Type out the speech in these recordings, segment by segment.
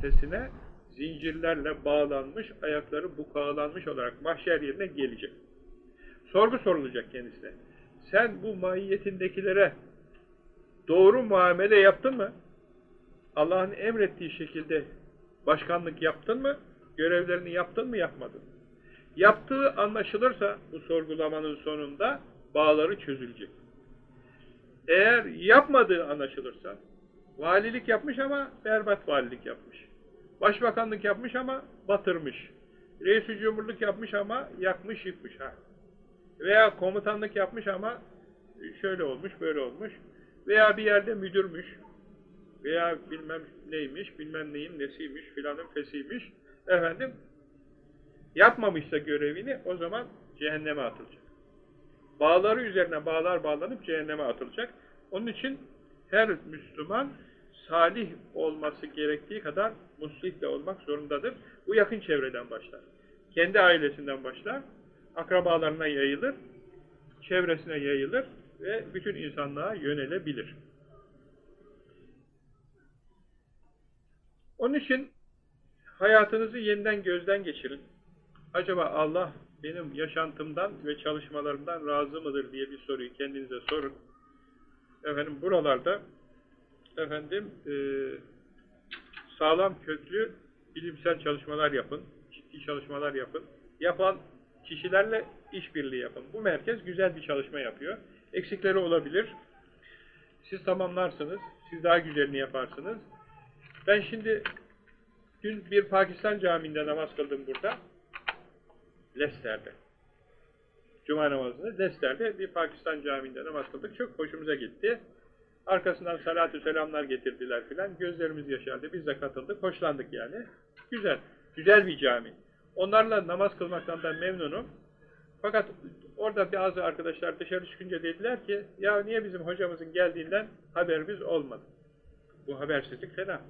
tepesine zincirlerle bağlanmış, ayakları bukağılanmış olarak mahşer yerine gelecek. Sorgu sorulacak kendisine. Sen bu mahiyetindekilere doğru muamele yaptın mı? Allah'ın emrettiği şekilde başkanlık yaptın mı? Görevlerini yaptın mı, yapmadın? Yaptığı anlaşılırsa bu sorgulamanın sonunda bağları çözülecek. Eğer yapmadığı anlaşılırsa, valilik yapmış ama berbat valilik yapmış. Başbakanlık yapmış ama batırmış. Reis-i Cumhurluk yapmış ama yakmış yıkmış. Ha. Veya komutanlık yapmış ama şöyle olmuş, böyle olmuş. Veya bir yerde müdürmüş. Veya bilmem neymiş, bilmem neyin nesiymiş, filanın fesiymiş. Efendim, yapmamışsa görevini o zaman cehenneme atılacak. Bağları üzerine bağlar bağlanıp cehenneme atılacak. Onun için her Müslüman salih olması gerektiği kadar muslih de olmak zorundadır. Bu yakın çevreden başlar. Kendi ailesinden başlar, akrabalarına yayılır, çevresine yayılır ve bütün insanlığa yönelebilir. Onun için hayatınızı yeniden gözden geçirin. Acaba Allah benim yaşantımdan ve çalışmalarımdan razı mıdır diye bir soruyu kendinize sorun. Efendim buralarda efendim e, sağlam köklü bilimsel çalışmalar yapın, ciddi çalışmalar yapın. Yapan kişilerle işbirliği yapın. Bu merkez güzel bir çalışma yapıyor. Eksikleri olabilir. Siz tamamlarsınız. Siz daha güzelini yaparsınız. Ben şimdi dün bir Pakistan camiinde namaz kıldım burada. Leicester'de. Cuma namazını Leicester'de bir Pakistan camiinde namaz kıldık. Çok hoşumuza gitti. Arkasından salatü selamlar getirdiler filan. Gözlerimiz yaşardı. Biz de katıldık. Hoşlandık yani. Güzel. Güzel bir cami. Onlarla namaz kılmaktan da memnunum. Fakat orada bazı arkadaşlar dışarı çıkınca dediler ki ya niye bizim hocamızın geldiğinden haberimiz olmadı. Bu habersizlik fena.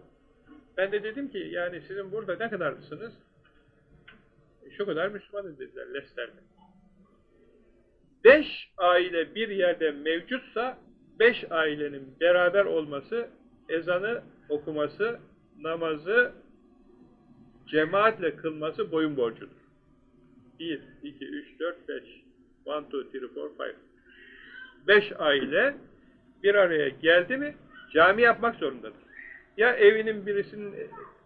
Ben de dedim ki yani sizin burada ne kadarlısınız? Şu kadar Müslümanız dediler Leicester'de. Beş aile bir yerde mevcutsa beş ailenin beraber olması, ezanı okuması, namazı cemaatle kılması boyun borcudur. 1, 2, 3, 4, 5. 1, 2, 3, 4, 5. 5 aile bir araya geldi mi cami yapmak zorundadır. Ya evinin birisinin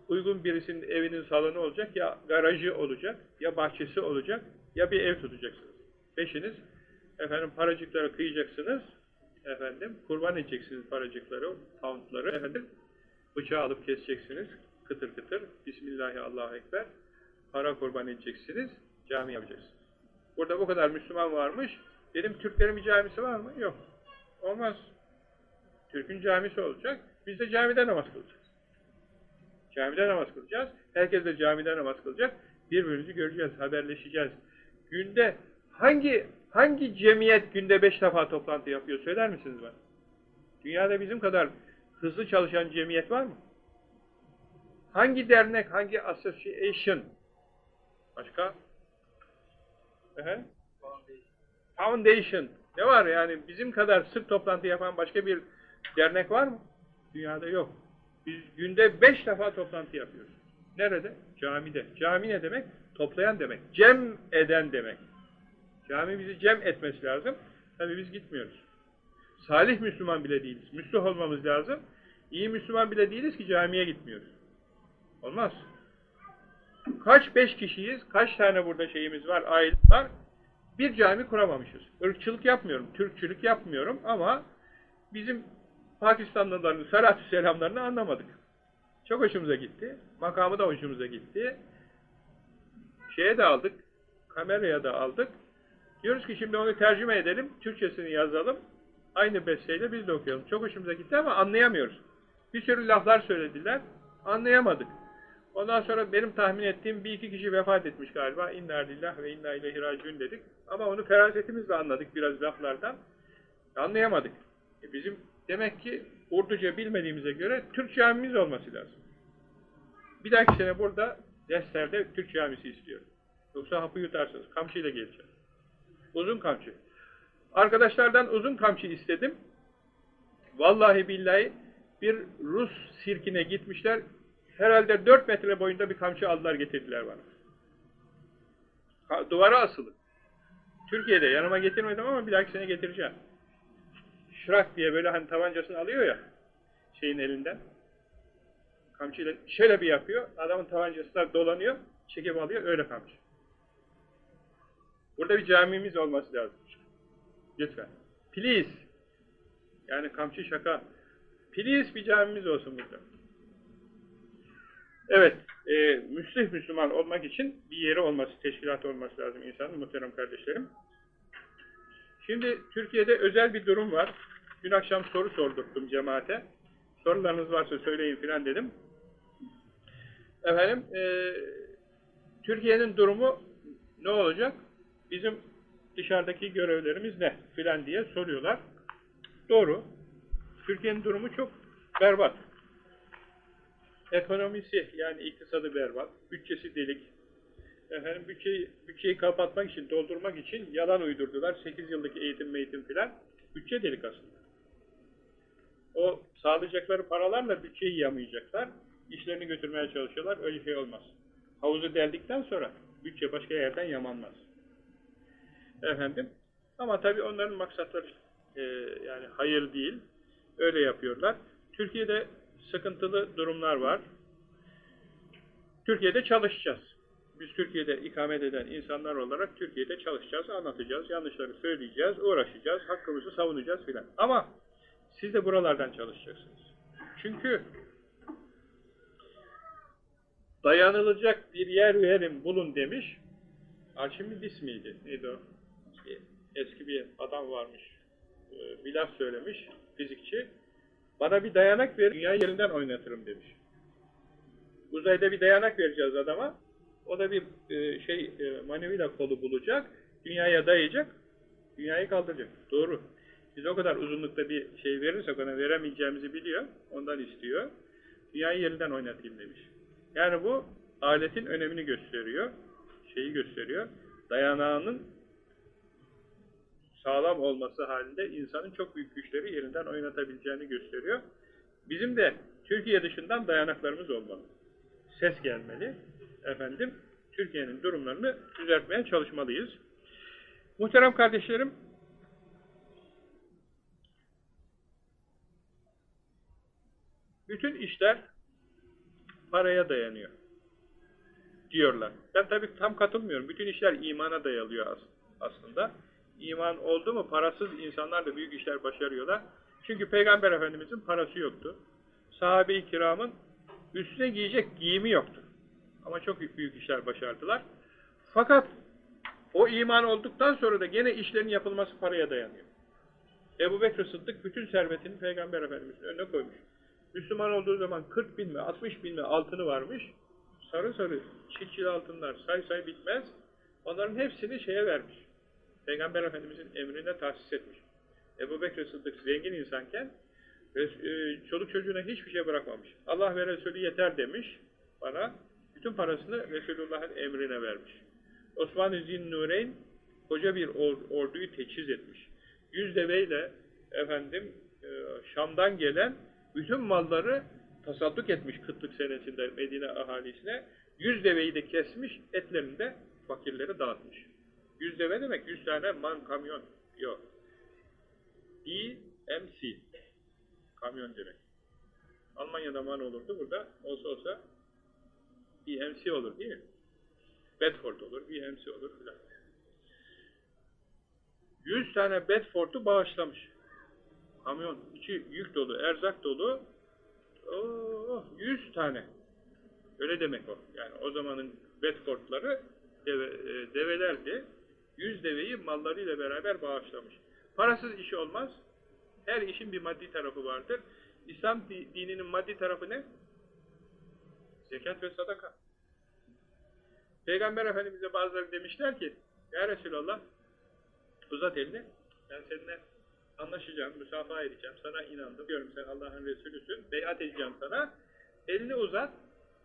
uygun birisinin evinin salonu olacak, ya garajı olacak, ya bahçesi olacak, ya bir ev tutacaksınız. Beşiniz efendim paracıkları kıyacaksınız, efendim kurban edeceksiniz paracıkları, poundları, efendim bıçağı alıp keseceksiniz, kıtır kıtır, Bismillahi Allahu Ekber, para kurban edeceksiniz, cami yapacaksınız. Burada bu kadar Müslüman varmış, dedim Türklerin bir camisi var mı? Yok. Olmaz. Türk'ün camisi olacak, biz de camide namaz kılacağız. Camide namaz kılacağız, herkes de camide namaz kılacak, birbirimizi göreceğiz, haberleşeceğiz. Günde hangi hangi cemiyet günde beş defa toplantı yapıyor söyler misiniz bana? Dünyada bizim kadar hızlı çalışan cemiyet var mı? Hangi dernek, hangi association? Başka? Efendim? Foundation. Ne var yani bizim kadar sık toplantı yapan başka bir dernek var mı? Dünyada yok. Biz günde beş defa toplantı yapıyoruz. Nerede? Camide. Cami ne demek? Toplayan demek. Cem eden demek. Cami bizi cem etmesi lazım. Tabii biz gitmiyoruz. Salih Müslüman bile değiliz. Müslüh olmamız lazım. İyi Müslüman bile değiliz ki camiye gitmiyoruz. Olmaz. Kaç beş kişiyiz, kaç tane burada şeyimiz var, aile var. Bir cami kuramamışız. Irkçılık yapmıyorum, Türkçülük yapmıyorum ama bizim Pakistanlıların salatü selamlarını anlamadık. Çok hoşumuza gitti. Makamı da hoşumuza gitti. Şeye de aldık, kameraya da aldık. Diyoruz ki şimdi onu tercüme edelim, Türkçesini yazalım. Aynı besteyle biz de okuyalım. Çok hoşumuza gitti ama anlayamıyoruz. Bir sürü laflar söylediler, anlayamadık. Ondan sonra benim tahmin ettiğim bir iki kişi vefat etmiş galiba. İnna lillah ve inna ileyhi raciun dedik. Ama onu ferasetimizle anladık biraz laflardan. Anlayamadık. E bizim demek ki Urduca bilmediğimize göre Türk camimiz olması lazım. Bir dahaki sene burada derslerde Türk camisi istiyorum. Yoksa hapı yutarsınız. Kamçıyla geleceğim. Uzun kamçı. Arkadaşlardan uzun kamçı istedim. Vallahi billahi bir Rus sirkine gitmişler. Herhalde 4 metre boyunda bir kamçı aldılar getirdiler bana. Duvara asılı. Türkiye'de yanıma getirmedim ama bir dahaki sene getireceğim. Şırak diye böyle hani tabancasını alıyor ya şeyin elinden. Kamçıyla şöyle bir yapıyor. Adamın tabancasına dolanıyor. Çekip alıyor. Öyle kamçı. Burada bir camimiz olması lazım. Lütfen. Please. Yani kamçı şaka. Please bir camimiz olsun burada. Evet. E, Müslih Müslüman olmak için bir yeri olması, teşkilat olması lazım insanın muhterem kardeşlerim. Şimdi Türkiye'de özel bir durum var. Dün akşam soru sordurttum cemaate. Sorularınız varsa söyleyin filan dedim. Efendim, e, Türkiye'nin durumu ne olacak? Bizim dışarıdaki görevlerimiz ne filan diye soruyorlar. Doğru. Türkiye'nin durumu çok berbat. Ekonomisi yani iktisadı berbat. Bütçesi delik. Efendim bütçeyi, bütçeyi kapatmak için, doldurmak için yalan uydurdular. 8 yıllık eğitim eğitim filan. Bütçe delik aslında. O sağlayacakları paralarla bütçeyi yamayacaklar. İşlerini götürmeye çalışıyorlar. Öyle şey olmaz. Havuzu deldikten sonra bütçe başka yerden yamanmaz. Efendim. Ama tabii onların maksatları e, yani hayır değil. Öyle yapıyorlar. Türkiye'de sıkıntılı durumlar var. Türkiye'de çalışacağız. Biz Türkiye'de ikamet eden insanlar olarak Türkiye'de çalışacağız, anlatacağız, yanlışları söyleyeceğiz, uğraşacağız, hakkımızı savunacağız filan. Ama siz de buralardan çalışacaksınız. Çünkü dayanılacak bir yer verin, bulun demiş. Arşimidis miydi? Neydi o? Eski bir adam varmış. Ee, Bir laf söylemiş, fizikçi. Bana bir dayanak ver, dünya yerinden oynatırım demiş. Uzayda bir dayanak vereceğiz adama. O da bir e, şey e, maneviyla kolu bulacak, dünyaya dayayacak, dünyayı kaldıracak. Doğru. Biz o kadar uzunlukta bir şey verirsek ona veremeyeceğimizi biliyor, ondan istiyor. Dünyayı yerinden oynatayım demiş. Yani bu aletin önemini gösteriyor, şeyi gösteriyor. Dayanağının sağlam olması halinde insanın çok büyük güçleri yerinden oynatabileceğini gösteriyor. Bizim de Türkiye dışından dayanaklarımız olmalı. Ses gelmeli. Efendim, Türkiye'nin durumlarını düzeltmeye çalışmalıyız. Muhterem kardeşlerim, bütün işler paraya dayanıyor diyorlar. Ben tabii tam katılmıyorum. Bütün işler imana dayalıyor aslında. İman oldu mu parasız insanlar da büyük işler başarıyorlar. Çünkü Peygamber Efendimizin parası yoktu. Sahabe-i kiramın üstüne giyecek giyimi yoktu. Ama çok büyük işler başardılar. Fakat o iman olduktan sonra da gene işlerin yapılması paraya dayanıyor. Ebu Bekir Sıddık bütün servetini Peygamber Efendimizin önüne koymuş. Müslüman olduğu zaman 40 bin mi 60 bin mi altını varmış. Sarı sarı çiçil altınlar say say bitmez. Onların hepsini şeye vermiş. Peygamber Efendimizin emrine tahsis etmiş. Ebu Bekir Sıddık zengin insanken çoluk çocuğuna hiçbir şey bırakmamış. Allah ve Resulü yeter demiş bana. Bütün parasını Resulullah'ın emrine vermiş. Osman-ı Zinnureyn koca bir orduyu teçhiz etmiş. Yüz deveyle efendim Şam'dan gelen bütün malları tasadduk etmiş kıtlık senesinde Medine ahalisine. Yüz deveyi de kesmiş, etlerini de fakirlere dağıtmış. Yüz deve demek, yüz tane man kamyon. Yok. EMC. Kamyon demek. Almanya'da man olurdu, burada olsa olsa EMC olur değil mi? Bedford olur, EMC olur filan. Yüz tane Bedford'u bağışlamış. Kamyon, içi yük dolu, erzak dolu. Oh, yüz tane. Öyle demek o. Yani o zamanın Bedford'ları deve, e, develerdi. Yüz deveyi mallarıyla beraber bağışlamış. Parasız iş olmaz. Her işin bir maddi tarafı vardır. İslam dininin maddi tarafı ne? Zekat ve sadaka. Peygamber Efendimiz'e bazıları demişler ki Ya Resulallah uzat elini ben seninle anlaşacağım, müsafaha edeceğim. Sana inandım. Diyorum sen Allah'ın Resulüsün. Beyat edeceğim sana. Elini uzat.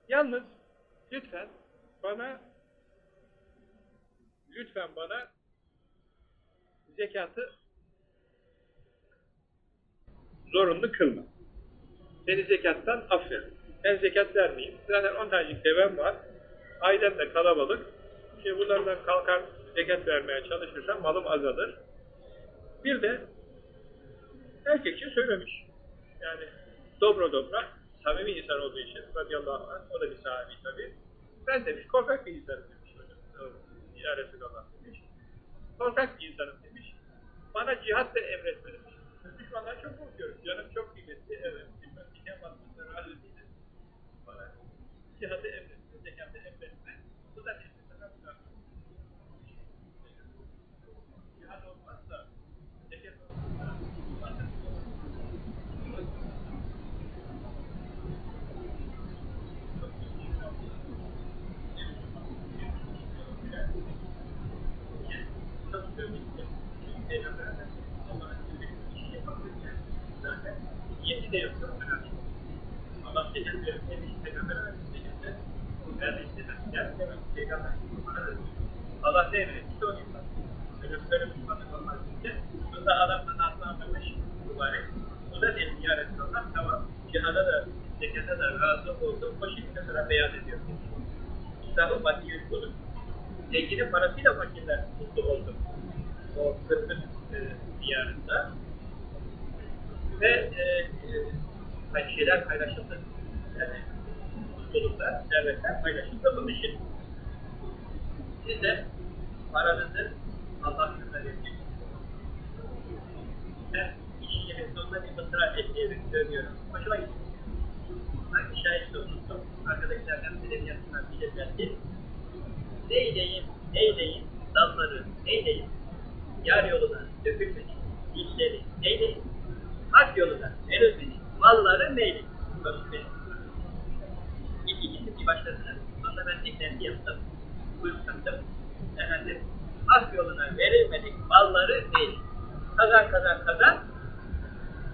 Yalnız lütfen bana lütfen bana zekatı zorunlu kılma. Seni zekattan affederim. Ben zekat vermeyeyim. Zaten 10 tanecik devem var. Ailem de kalabalık. Şimdi bunlardan kalkar zekat vermeye çalışırsam malım azalır. Bir de erkekçe söylemiş. Yani dobro dobra, samimi insan olduğu için radıyallahu anh, o da bir sahibi tabi. Ben demiş, korkak bir insanım demiş hocam. Ya Resulallah demiş. Korkak bir insanım demiş. Bana cihat da emretme demiş. Düşmanlar çok korkuyorum. Canım çok kıymetli. Evet. Bilmem diken batmışlar. Halil değilim. Bana cihadı emretme, zekatı emretme. Bu da bir sefer Cihad olmazsa, zekat olmazsa, Yedi de yoktur. Allah zekat verir. Demiş, peygamber zekat vermiştir. Peygamber Allah ne onu yapar. Böyle böyle Müslümanlık olmaz diye. Bunda adamdan atlanmış mübarek. O da demiş ya Resulallah tamam. Cihada da zekata da razı oldum. O şekilde sana beyan ediyor. İslam'ın maddi budur. Zenginin parasıyla fakirler mutlu oldu. O kırmızı e, diyarında. Ve e, e, şeyler paylaşıldı. Yani mutluluklar, servetler paylaşıldı bunun için. Siz de paranızı Allah verin. Ben işin yerin sonunda bir mısra ekleyerek söylüyorum. Hoşuma gitti. Hangi şahit de unuttum. Arkadakilerden biri yanından bile geldi. Neyleyim, neyleyim, dalları, neyleyim, yar yoluna dökülmedik, dişleri, neyleyim, hak yoluna verilmedik, malları neyleyim, dökülmedik. İlk ikisi bir başlasın, sonra ben eklenti yaptım, buyursandım, efendim, hak yoluna verilmedik, malları neyleyim, kazan kazan kazan,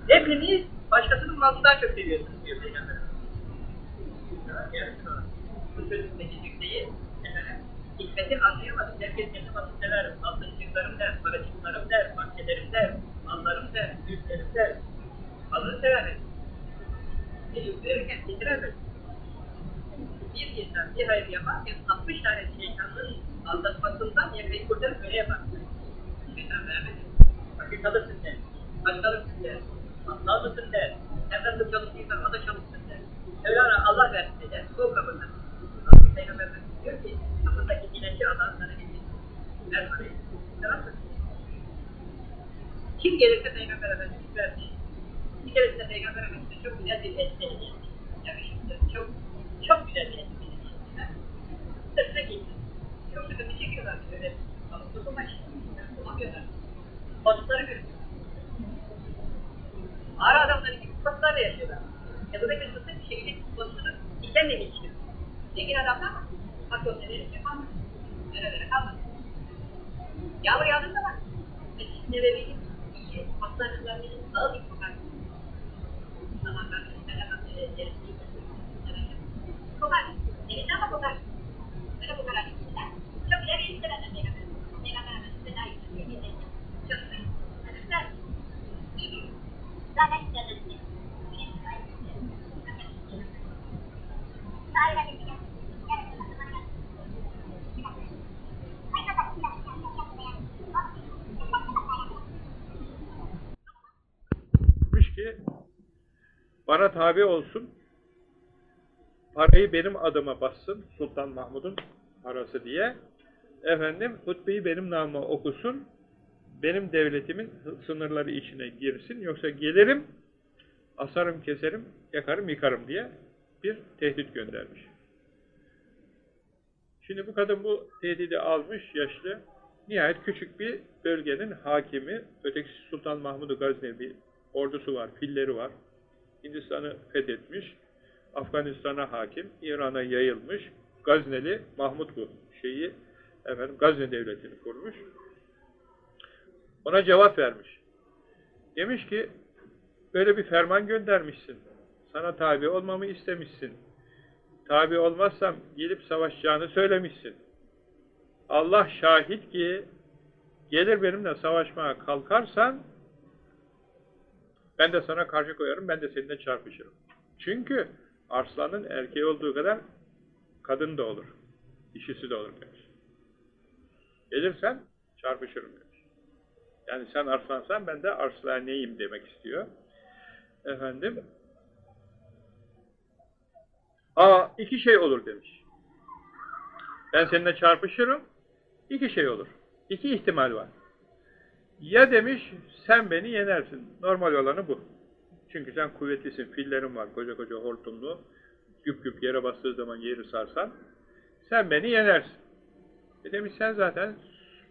hepiniz başkasının malını daha çok seviyorsunuz diyor Peygamber. Gerçekten bu sözündeki cümleyi efendim, hikmeti anlayamadım. Herkes kendi malını sever. Altıncıklarım der, paracıklarım der, bahçelerim der, mallarım der, büyüklerim der. Malını sever. Verirken getiremez. Bir insan bir hayır yaparken 60 tane şeytanın aldatmasından yakayı kurtarıp öyle yapar. Şeytan vermedi. Fakir kalırsın der. Aç kalırsın der. Aptal mısın der. Efendim çalıştıysan o da çalışsın der. Mevlana Allah versin der. O kapısın. Ama Peygamber Efendimiz diyor ki kapındaki güneşi Allah sana getir. Ver parayı. Kim gelirse Peygamber Efendimiz vermiş. Bir keresinde Peygamber Efendimiz çok güzel bir et hediye etmiş. Yakışıklı. Çok, çok güzel bir et hediye etmiş. Sırtına gitti. Çok sıkıntı çekiyorlar. Böyle tutulmak için. Bulamıyorlar. Bozukları görüyor. Ağır adamları gibi kutlarla yaşıyorlar. Yanındaki sırtı bir şekilde bozukunu dikenle geçiyor. Zengin adamlar? Bak yol neleri yapamaz. Nerelere kalmaz. Yağmur yağdığı zaman Mesih Nebevi'nin iyi hastanelerinin bir kokar. Zamanlar mesela yerisi kokar. Bana tabi olsun parayı benim adıma bassın Sultan Mahmud'un parası diye efendim hutbeyi benim namıma okusun benim devletimin sınırları içine girsin yoksa gelirim asarım keserim yakarım yıkarım diye bir tehdit göndermiş. Şimdi bu kadın bu tehdidi almış yaşlı nihayet küçük bir bölgenin hakimi ötekisi Sultan Mahmud-u Gaznevi ordusu var, filleri var. Hindistan'ı fethetmiş, Afganistan'a hakim, İran'a yayılmış, Gazneli Mahmud bu şeyi, efendim Gazne devletini kurmuş. Ona cevap vermiş. Demiş ki, böyle bir ferman göndermişsin. Sana tabi olmamı istemişsin. Tabi olmazsam gelip savaşacağını söylemişsin. Allah şahit ki, gelir benimle savaşmaya kalkarsan, ben de sana karşı koyarım, ben de seninle çarpışırım. Çünkü Arslanın erkeği olduğu kadar kadın da olur. Dişisi de olur demiş. Gelirsen çarpışırım demiş. Yani sen arslansan ben de arslaneyim demek istiyor. Efendim Aa iki şey olur demiş. Ben seninle çarpışırım. iki şey olur. İki ihtimal var. Ya demiş sen beni yenersin. Normal olanı bu. Çünkü sen kuvvetlisin. Fillerin var. Koca koca hortumlu. Güp güp yere bastığı zaman yeri sarsan. Sen beni yenersin. E demiş sen zaten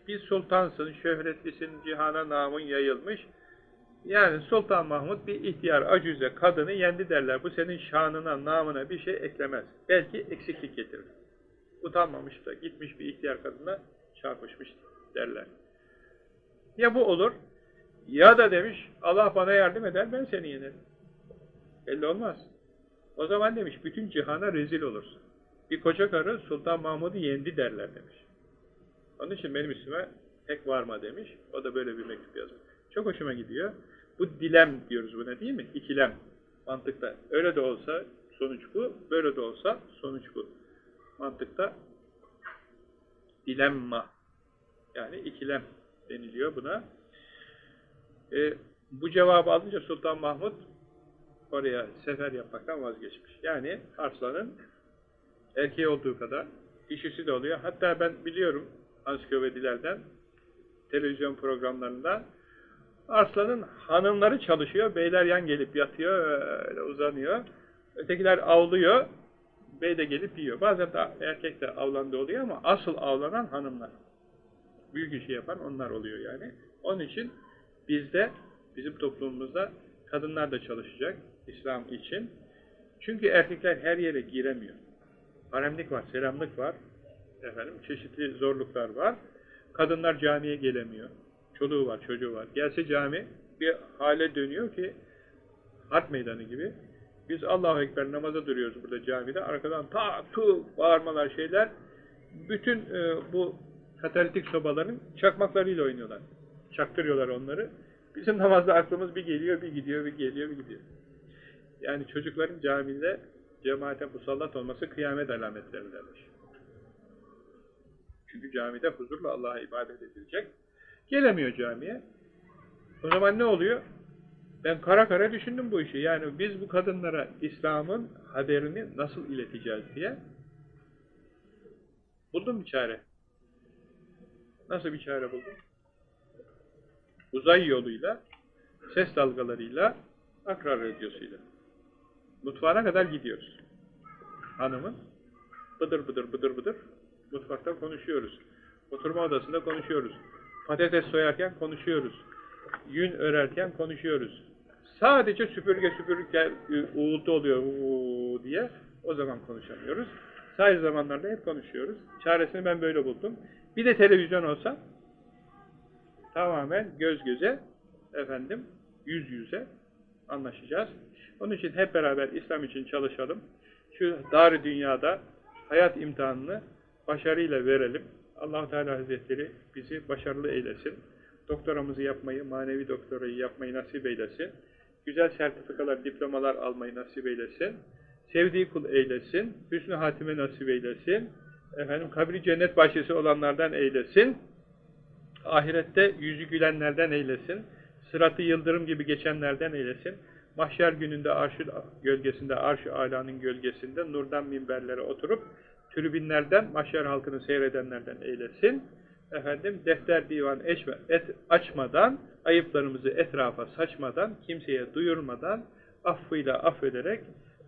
bir sultansın, şöhretlisin, cihana namın yayılmış. Yani Sultan Mahmut bir ihtiyar, acüze kadını yendi derler. Bu senin şanına, namına bir şey eklemez. Belki eksiklik getirir. Utanmamış da gitmiş bir ihtiyar kadına çarpışmış derler. Ya bu olur, ya da demiş Allah bana yardım eder ben seni yenerim. Belli olmaz. O zaman demiş bütün cihana rezil olursun. Bir koca karı Sultan Mahmud'u yendi derler demiş. Onun için benim üstüme pek varma demiş. O da böyle bir mektup yazmış. Çok hoşuma gidiyor. Bu dilem diyoruz buna değil mi? İkilem. Mantıkta. Öyle de olsa sonuç bu, böyle de olsa sonuç bu. Mantıkta dilemma. Yani ikilem deniliyor buna. E, bu cevabı alınca Sultan Mahmut oraya sefer yapmaktan vazgeçmiş. Yani Arslan'ın erkeği olduğu kadar dişisi de oluyor. Hatta ben biliyorum ansiklopedilerden televizyon programlarında Arslan'ın hanımları çalışıyor, beyler yan gelip yatıyor, öyle uzanıyor. Ötekiler avlıyor, bey de gelip yiyor. Bazen de erkek de avlandı oluyor ama asıl avlanan hanımlar. Büyük işi yapan onlar oluyor yani. Onun için bizde, bizim toplumumuzda kadınlar da çalışacak İslam için. Çünkü erkekler her yere giremiyor. Haremlik var, selamlık var, efendim çeşitli zorluklar var. Kadınlar camiye gelemiyor. Çoluğu var, çocuğu var. Gelse cami bir hale dönüyor ki harp meydanı gibi. Biz Allahu Ekber namaza duruyoruz burada camide. Arkadan ta tu bağırmalar şeyler. Bütün e, bu katalitik sobaların çakmaklarıyla oynuyorlar. Çaktırıyorlar onları. Bizim namazda aklımız bir geliyor, bir gidiyor, bir geliyor, bir gidiyor. Yani çocukların camide cemaate musallat olması kıyamet alametlerindendir. Çünkü camide huzurla Allah'a ibadet edilecek. Gelemiyor camiye. O zaman ne oluyor? Ben kara kara düşündüm bu işi. Yani biz bu kadınlara İslam'ın haberini nasıl ileteceğiz diye buldum bir çare. Nasıl bir çare buldum? Uzay yoluyla, ses dalgalarıyla, akrar radyosuyla. Mutfağına kadar gidiyoruz. Hanımın bıdır bıdır bıdır bıdır mutfakta konuşuyoruz. Oturma odasında konuşuyoruz. Patates soyarken konuşuyoruz. Yün örerken konuşuyoruz. Sadece süpürge süpürürken uğultu oluyor diye o zaman konuşamıyoruz. Sadece zamanlarda hep konuşuyoruz. Çaresini ben böyle buldum. Bir de televizyon olsa tamamen göz göze efendim yüz yüze anlaşacağız. Onun için hep beraber İslam için çalışalım. Şu dar dünyada hayat imtihanını başarıyla verelim. allah Teala Hazretleri bizi başarılı eylesin. Doktoramızı yapmayı, manevi doktorayı yapmayı nasip eylesin. Güzel sertifikalar, diplomalar almayı nasip eylesin. Sevdiği kul eylesin. Hüsnü hatime nasip eylesin. Efendim kabri cennet bahçesi olanlardan eylesin. Ahirette yüzü gülenlerden eylesin. Sıratı yıldırım gibi geçenlerden eylesin. Mahşer gününde arşın gölgesinde, arş-ı alanın gölgesinde nurdan minberlere oturup tribünlerden, mahşer halkını seyredenlerden eylesin. Efendim, defter divan eçme, et, açmadan, ayıplarımızı etrafa saçmadan, kimseye duyurmadan, affıyla affederek,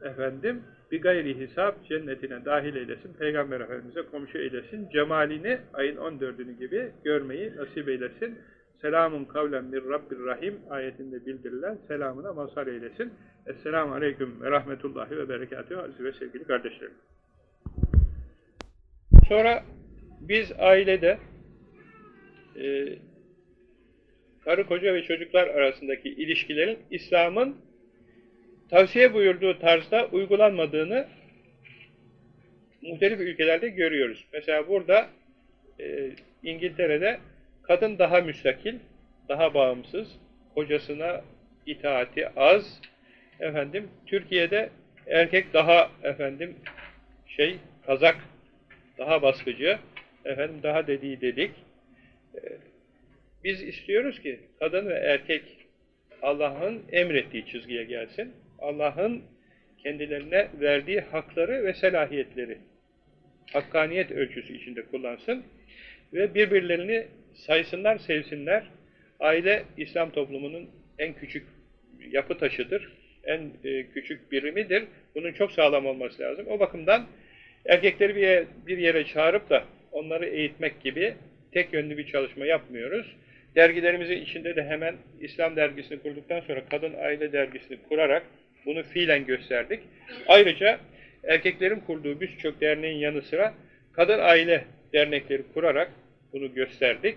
efendim, bir gayri hesap cennetine dahil eylesin, Peygamber Efendimiz'e komşu eylesin, cemalini ayın 14'ünü gibi görmeyi nasip eylesin. Selamun kavlen min Rabbir Rahim ayetinde bildirilen selamına mazhar eylesin. Esselamu Aleyküm ve Rahmetullahi ve Berekatuhu aziz ve sevgili kardeşlerim. Sonra biz ailede e, karı koca ve çocuklar arasındaki ilişkilerin İslam'ın tavsiye buyurduğu tarzda uygulanmadığını muhtelif ülkelerde görüyoruz. Mesela burada e, İngiltere'de kadın daha müstakil, daha bağımsız, kocasına itaati az. Efendim Türkiye'de Erkek daha efendim şey kazak, daha baskıcı, efendim daha dediği dedik. Ee, biz istiyoruz ki kadın ve erkek Allah'ın emrettiği çizgiye gelsin. Allah'ın kendilerine verdiği hakları ve selahiyetleri hakkaniyet ölçüsü içinde kullansın ve birbirlerini saysınlar, sevsinler. Aile İslam toplumunun en küçük yapı taşıdır, en e, küçük birimidir. Bunun çok sağlam olması lazım. O bakımdan erkekleri bir yere, bir yere çağırıp da onları eğitmek gibi tek yönlü bir çalışma yapmıyoruz. Dergilerimizin içinde de hemen İslam dergisini kurduktan sonra Kadın Aile dergisini kurarak bunu fiilen gösterdik. Ayrıca erkeklerin kurduğu birçok derneğin yanı sıra kadın aile dernekleri kurarak bunu gösterdik.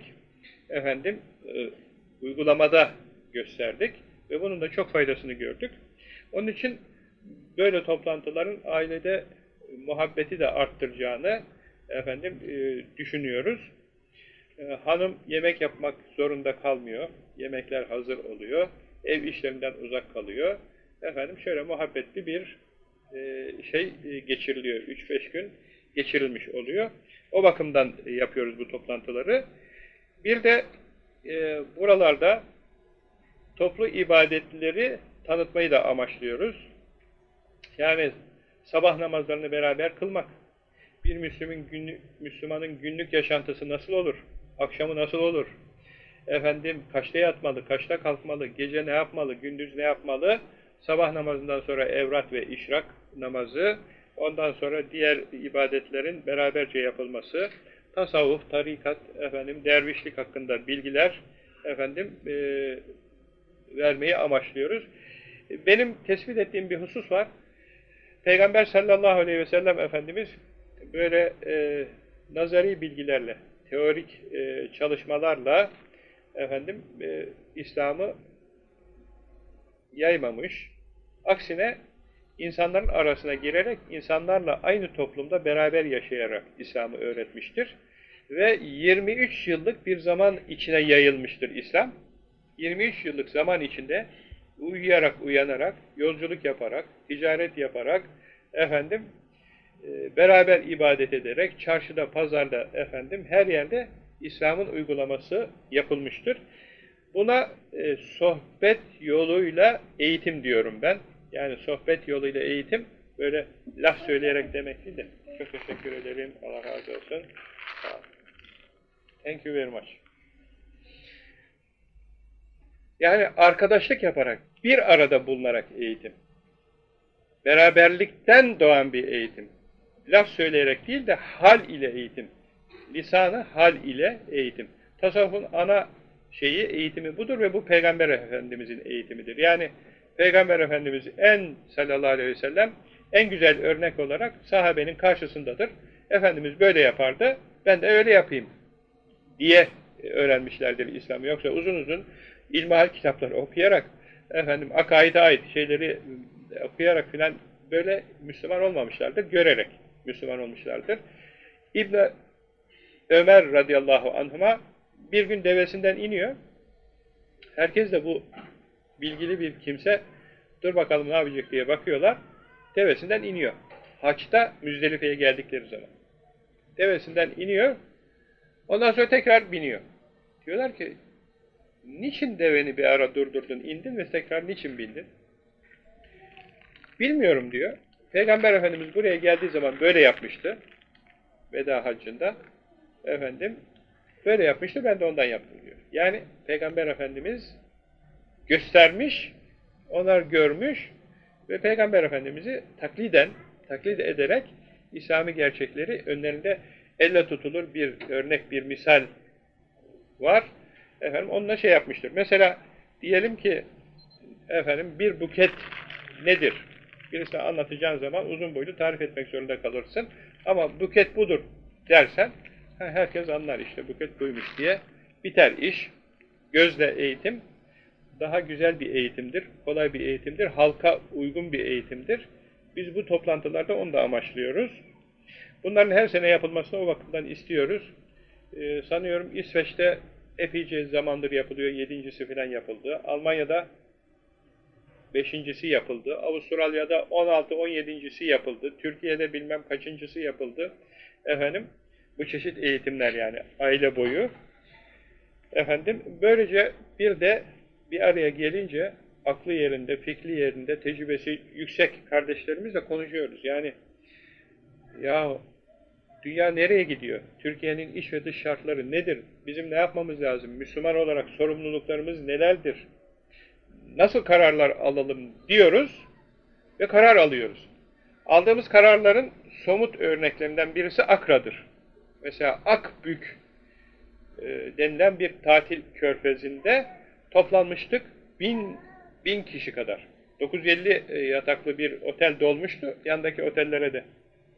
Efendim e, uygulamada gösterdik ve bunun da çok faydasını gördük. Onun için böyle toplantıların ailede muhabbeti de arttıracağını efendim e, düşünüyoruz. E, hanım yemek yapmak zorunda kalmıyor. Yemekler hazır oluyor. Ev işlerinden uzak kalıyor. Efendim şöyle muhabbetli bir e, şey e, geçiriliyor. 3-5 gün geçirilmiş oluyor. O bakımdan yapıyoruz bu toplantıları. Bir de e, buralarda toplu ibadetleri tanıtmayı da amaçlıyoruz. Yani sabah namazlarını beraber kılmak, bir Müslümanın günlük, Müslümanın günlük yaşantısı nasıl olur, akşamı nasıl olur, efendim kaçta yatmalı, kaçta kalkmalı, gece ne yapmalı, gündüz ne yapmalı, sabah namazından sonra evrat ve işrak namazı, ondan sonra diğer ibadetlerin beraberce yapılması, tasavvuf, tarikat, efendim dervişlik hakkında bilgiler efendim e, vermeyi amaçlıyoruz. Benim tespit ettiğim bir husus var. Peygamber sallallahu aleyhi ve sellem Efendimiz böyle e, nazari bilgilerle, teorik e, çalışmalarla efendim e, İslam'ı yaymamış. Aksine insanların arasına girerek insanlarla aynı toplumda beraber yaşayarak İslam'ı öğretmiştir. Ve 23 yıllık bir zaman içine yayılmıştır İslam. 23 yıllık zaman içinde uyuyarak, uyanarak, yolculuk yaparak, ticaret yaparak, efendim, e, beraber ibadet ederek, çarşıda, pazarda, efendim, her yerde İslam'ın uygulaması yapılmıştır. Buna e, sohbet yoluyla eğitim diyorum ben. Yani sohbet yoluyla eğitim, böyle laf söyleyerek demek değil de. Çok teşekkür ederim. Allah razı olsun. Thank you very much. Yani arkadaşlık yaparak, bir arada bulunarak eğitim. Beraberlikten doğan bir eğitim. Laf söyleyerek değil de hal ile eğitim. Lisanı hal ile eğitim. Tasavvufun ana şeyi, eğitimi budur ve bu Peygamber Efendimizin eğitimidir. Yani Peygamber Efendimiz en sallallahu aleyhi ve sellem en güzel örnek olarak sahabenin karşısındadır. Efendimiz böyle yapardı, ben de öyle yapayım diye öğrenmişlerdir İslam'ı. Yoksa uzun uzun ilmihal kitapları okuyarak, efendim akaide ait şeyleri okuyarak filan böyle Müslüman olmamışlardır, görerek Müslüman olmuşlardır. İbn Ömer radıyallahu anhuma bir gün devesinden iniyor. Herkes de bu bilgili bir kimse dur bakalım ne yapacak diye bakıyorlar. Devesinden iniyor. Haçta Müzdelife'ye geldikleri zaman. Devesinden iniyor. Ondan sonra tekrar biniyor. Diyorlar ki niçin deveni bir ara durdurdun, indin ve tekrar niçin bindin? Bilmiyorum diyor. Peygamber Efendimiz buraya geldiği zaman böyle yapmıştı. Veda haccında. Efendim böyle yapmıştı ben de ondan yaptım diyor. Yani Peygamber Efendimiz göstermiş, onlar görmüş ve Peygamber Efendimiz'i takliden, taklit ederek İslami gerçekleri önlerinde elle tutulur bir örnek, bir misal var. Efendim onunla şey yapmıştır. Mesela diyelim ki efendim bir buket nedir? Birisine anlatacağın zaman uzun boylu tarif etmek zorunda kalırsın. Ama buket budur dersen herkes anlar işte buket buymuş diye biter iş. Gözle eğitim daha güzel bir eğitimdir, kolay bir eğitimdir, halka uygun bir eğitimdir. Biz bu toplantılarda onu da amaçlıyoruz. Bunların her sene yapılmasını o bakımdan istiyoruz. Ee, sanıyorum İsveç'te epeyce zamandır yapılıyor, yedincisi falan yapıldı. Almanya'da beşincisi yapıldı. Avustralya'da 16-17.si yapıldı. Türkiye'de bilmem kaçıncısı yapıldı. Efendim, bu çeşit eğitimler yani aile boyu. Efendim, böylece bir de bir araya gelince aklı yerinde, fikri yerinde, tecrübesi yüksek kardeşlerimizle konuşuyoruz. Yani ya dünya nereye gidiyor? Türkiye'nin iç ve dış şartları nedir? Bizim ne yapmamız lazım? Müslüman olarak sorumluluklarımız nelerdir? Nasıl kararlar alalım diyoruz ve karar alıyoruz. Aldığımız kararların somut örneklerinden birisi Akra'dır. Mesela Akbük e, denilen bir tatil körfezinde toplanmıştık. Bin, bin kişi kadar. 950 e, yataklı bir otel dolmuştu. Yandaki otellere de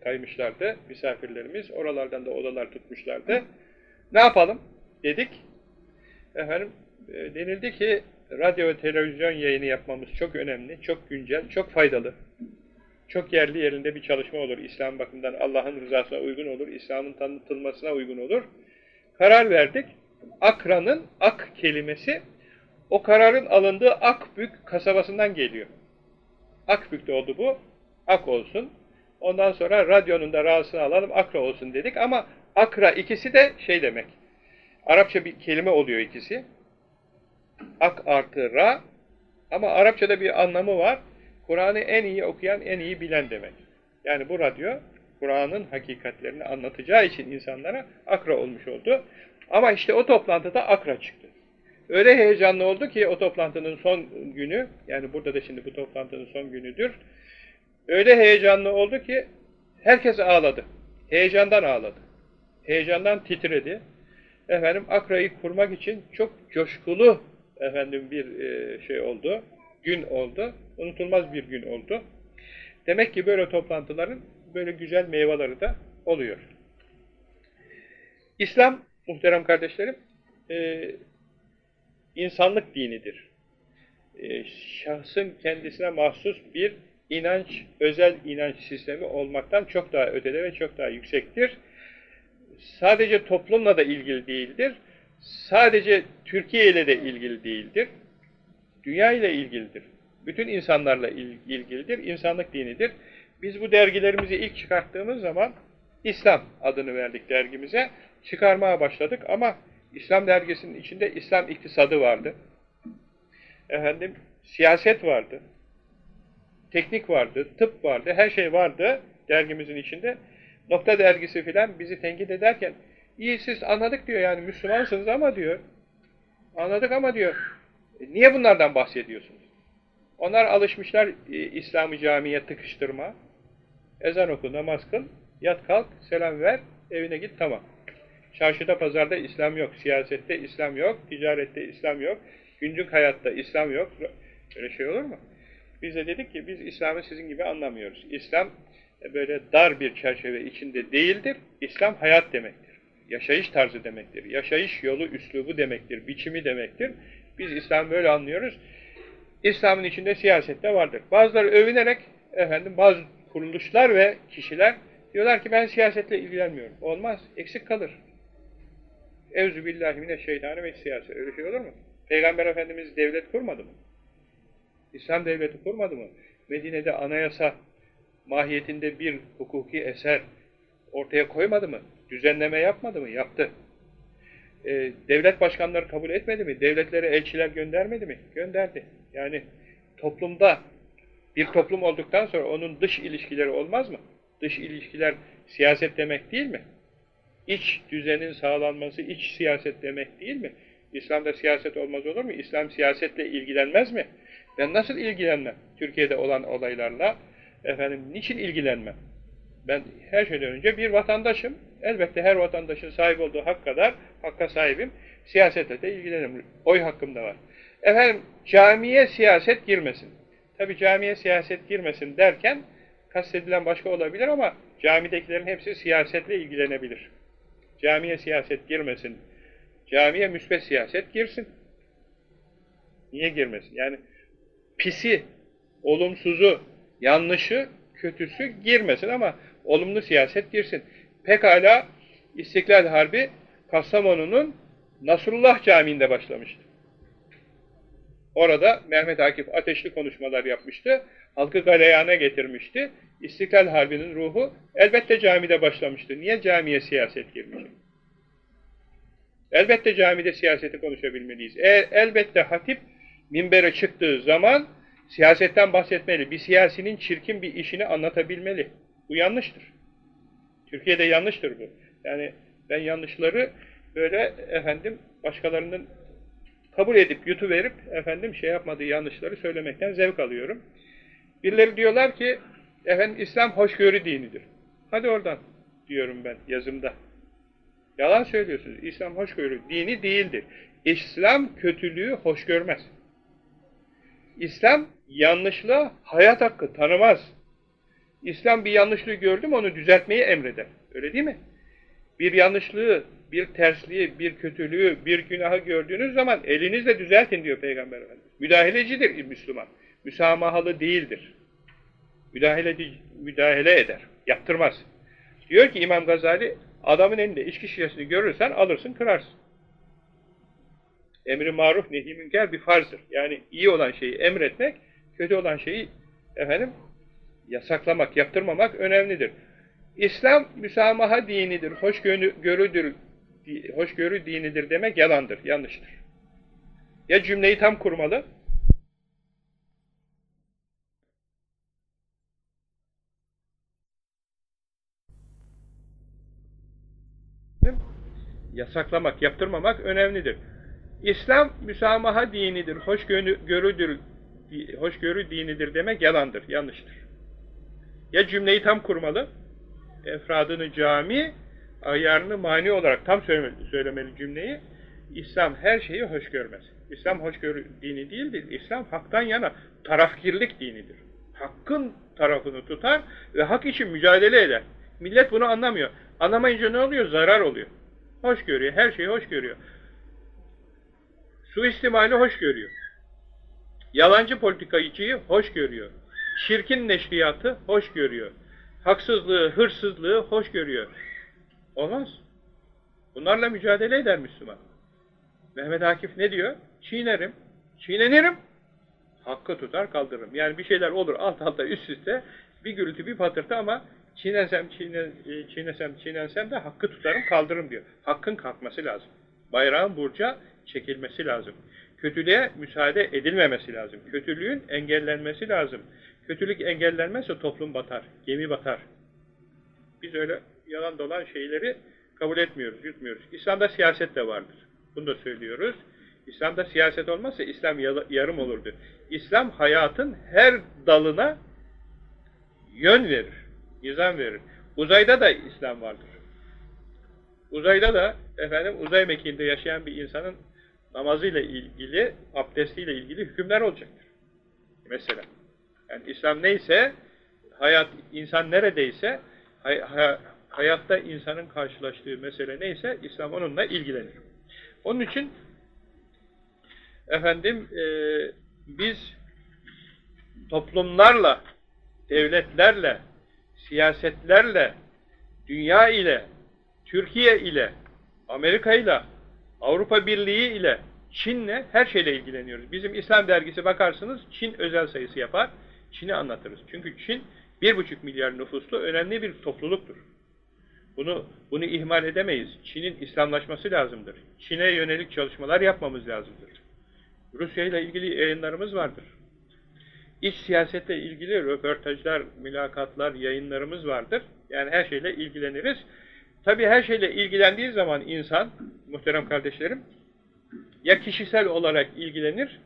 kaymışlardı misafirlerimiz. Oralardan da odalar tutmuşlardı. Ne yapalım dedik. Efendim e, denildi ki radyo ve televizyon yayını yapmamız çok önemli, çok güncel, çok faydalı. Çok yerli yerinde bir çalışma olur. İslam bakımından Allah'ın rızasına uygun olur, İslam'ın tanıtılmasına uygun olur. Karar verdik. Akra'nın ak kelimesi o kararın alındığı Akbük kasabasından geliyor. Akbük'te oldu bu. Ak olsun. Ondan sonra radyonun da razısını alalım, Akra olsun dedik ama Akra ikisi de şey demek. Arapça bir kelime oluyor ikisi. Ak artı ra ama Arapçada bir anlamı var. Kur'an'ı en iyi okuyan, en iyi bilen demek. Yani bu radyo Kur'an'ın hakikatlerini anlatacağı için insanlara Akra olmuş oldu. Ama işte o toplantıda Akra çıktı. Öyle heyecanlı oldu ki o toplantının son günü, yani burada da şimdi bu toplantının son günüdür. Öyle heyecanlı oldu ki herkes ağladı. Heyecandan ağladı. Heyecandan titredi. Efendim Akra'yı kurmak için çok coşkulu efendim bir e, şey oldu. Gün oldu. Unutulmaz bir gün oldu. Demek ki böyle toplantıların böyle güzel meyveleri de oluyor. İslam muhterem kardeşlerim e, insanlık dinidir. E, şahsın kendisine mahsus bir inanç, özel inanç sistemi olmaktan çok daha ötede ve çok daha yüksektir. Sadece toplumla da ilgili değildir. Sadece Türkiye ile de ilgili değildir. Dünya ile ilgilidir. Bütün insanlarla ilgilidir. İnsanlık dinidir. Biz bu dergilerimizi ilk çıkarttığımız zaman İslam adını verdik dergimize. Çıkarmaya başladık ama İslam dergisinin içinde İslam iktisadı vardı. Efendim siyaset vardı teknik vardı, tıp vardı, her şey vardı dergimizin içinde. Nokta dergisi filan bizi tenkit ederken iyi siz anladık diyor yani Müslümansınız ama diyor anladık ama diyor niye bunlardan bahsediyorsunuz? Onlar alışmışlar e, İslam'ı camiye tıkıştırma. Ezan oku, namaz kıl, yat kalk, selam ver, evine git tamam. Çarşıda, pazarda İslam yok, siyasette İslam yok, ticarette İslam yok, günlük hayatta İslam yok. Öyle şey olur mu? Biz de dedik ki biz İslam'ı sizin gibi anlamıyoruz. İslam e, böyle dar bir çerçeve içinde değildir. İslam hayat demektir. Yaşayış tarzı demektir. Yaşayış yolu, üslubu demektir. Biçimi demektir. Biz İslam'ı böyle anlıyoruz. İslam'ın içinde siyaset de vardır. Bazıları övünerek efendim bazı kuruluşlar ve kişiler diyorlar ki ben siyasetle ilgilenmiyorum. Olmaz. Eksik kalır. Evzu billahi mineşşeytanı ve siyaset. Öyle şey olur mu? Peygamber Efendimiz devlet kurmadı mı? İslam devleti kurmadı mı? Medine'de anayasa mahiyetinde bir hukuki eser ortaya koymadı mı? Düzenleme yapmadı mı? Yaptı. Ee, devlet başkanları kabul etmedi mi? Devletlere elçiler göndermedi mi? Gönderdi. Yani toplumda bir toplum olduktan sonra onun dış ilişkileri olmaz mı? Dış ilişkiler siyaset demek değil mi? İç düzenin sağlanması iç siyaset demek değil mi? İslam'da siyaset olmaz olur mu? İslam siyasetle ilgilenmez mi? Ben nasıl ilgilenmem Türkiye'de olan olaylarla? Efendim niçin ilgilenmem? Ben her şeyden önce bir vatandaşım. Elbette her vatandaşın sahip olduğu hak kadar hakka sahibim. Siyasetle de ilgilenirim. Oy hakkım da var. Efendim camiye siyaset girmesin. Tabi camiye siyaset girmesin derken kastedilen başka olabilir ama camidekilerin hepsi siyasetle ilgilenebilir. Camiye siyaset girmesin. Camiye müsbet siyaset girsin. Niye girmesin? Yani pisi, olumsuzu, yanlışı, kötüsü girmesin ama olumlu siyaset girsin. Pekala İstiklal Harbi Kastamonu'nun Nasrullah Camii'nde başlamıştı. Orada Mehmet Akif ateşli konuşmalar yapmıştı. Halkı galeyana getirmişti. İstiklal Harbi'nin ruhu elbette camide başlamıştı. Niye camiye siyaset girmiş? Elbette camide siyaseti konuşabilmeliyiz. E, elbette hatip minbere çıktığı zaman siyasetten bahsetmeli. Bir siyasinin çirkin bir işini anlatabilmeli. Bu yanlıştır. Türkiye'de yanlıştır bu. Yani ben yanlışları böyle efendim başkalarının kabul edip yutuverip efendim şey yapmadığı yanlışları söylemekten zevk alıyorum. Birileri diyorlar ki efendim İslam hoşgörü dinidir. Hadi oradan diyorum ben yazımda. Yalan söylüyorsunuz. İslam hoşgörü dini değildir. İslam kötülüğü hoş görmez. İslam yanlışlığa hayat hakkı tanımaz. İslam bir yanlışlığı gördü mü onu düzeltmeyi emreder. Öyle değil mi? Bir yanlışlığı, bir tersliği, bir kötülüğü, bir günahı gördüğünüz zaman elinizle düzeltin diyor Peygamber Efendimiz. Müdahalecidir Müslüman. Müsamahalı değildir. Müdahale, müdahale eder. Yaptırmaz. Diyor ki İmam Gazali, adamın elinde içki şişesini görürsen alırsın, kırarsın. Emri maruf, nehi münker bir farzdır. Yani iyi olan şeyi emretmek, kötü olan şeyi efendim yasaklamak, yaptırmamak önemlidir. İslam müsamaha dinidir, hoşgörüdür, hoşgörü dinidir demek yalandır, yanlıştır. Ya cümleyi tam kurmalı, yasaklamak, yaptırmamak önemlidir. İslam müsamaha dinidir, hoşgörüdür, hoşgörü dinidir demek yalandır, yanlıştır. Ya cümleyi tam kurmalı, efradını cami, ayarını mani olarak tam söylemeli, cümleyi, İslam her şeyi hoş görmez. İslam hoşgörü dini değildir. İslam haktan yana tarafkirlik dinidir. Hakkın tarafını tutar ve hak için mücadele eder. Millet bunu anlamıyor. Anlamayınca ne oluyor? Zarar oluyor. Hoş görüyor. Her şeyi hoş görüyor. Suistimali hoş görüyor. Yalancı politikacıyı hoş görüyor. Şirkin neşriyatı hoş görüyor. Haksızlığı, hırsızlığı hoş görüyor. Olmaz. Bunlarla mücadele eder Müslüman. Mehmet Akif ne diyor? Çiğnerim, çiğnenirim, hakkı tutar kaldırırım. Yani bir şeyler olur alt alta üst üste, bir gürültü bir patırtı ama çiğnensem, çiğne, çiğnesem, çiğnensem de hakkı tutarım kaldırırım diyor. Hakkın kalkması lazım. Bayrağın burca çekilmesi lazım. Kötülüğe müsaade edilmemesi lazım. Kötülüğün engellenmesi lazım. Kötülük engellenmezse toplum batar, gemi batar. Biz öyle yalan dolan şeyleri kabul etmiyoruz, yutmuyoruz. İslam'da siyaset de vardır. Bunu da söylüyoruz. İslam'da siyaset olmazsa İslam yarım olurdu. İslam hayatın her dalına yön verir, nizam verir. Uzayda da İslam vardır. Uzayda da efendim uzay mekiğinde yaşayan bir insanın namazıyla ilgili, abdestiyle ilgili hükümler olacaktır. Mesela. Yani İslam neyse, hayat, insan neredeyse, hay, hay, hayatta insanın karşılaştığı mesele neyse, İslam onunla ilgilenir. Onun için efendim e, biz toplumlarla, devletlerle, siyasetlerle, dünya ile, Türkiye ile, Amerika ile, Avrupa Birliği ile, Çin'le her şeyle ilgileniyoruz. Bizim İslam dergisi bakarsınız Çin özel sayısı yapar. Çin'i anlatırız. Çünkü Çin bir buçuk milyar nüfuslu önemli bir topluluktur. Bunu, bunu ihmal edemeyiz. Çin'in İslamlaşması lazımdır. Çin'e yönelik çalışmalar yapmamız lazımdır. Rusya ile ilgili yayınlarımız vardır. İç siyasetle ilgili röportajlar, mülakatlar, yayınlarımız vardır. Yani her şeyle ilgileniriz. Tabii her şeyle ilgilendiği zaman insan, muhterem kardeşlerim, ya kişisel olarak ilgilenir,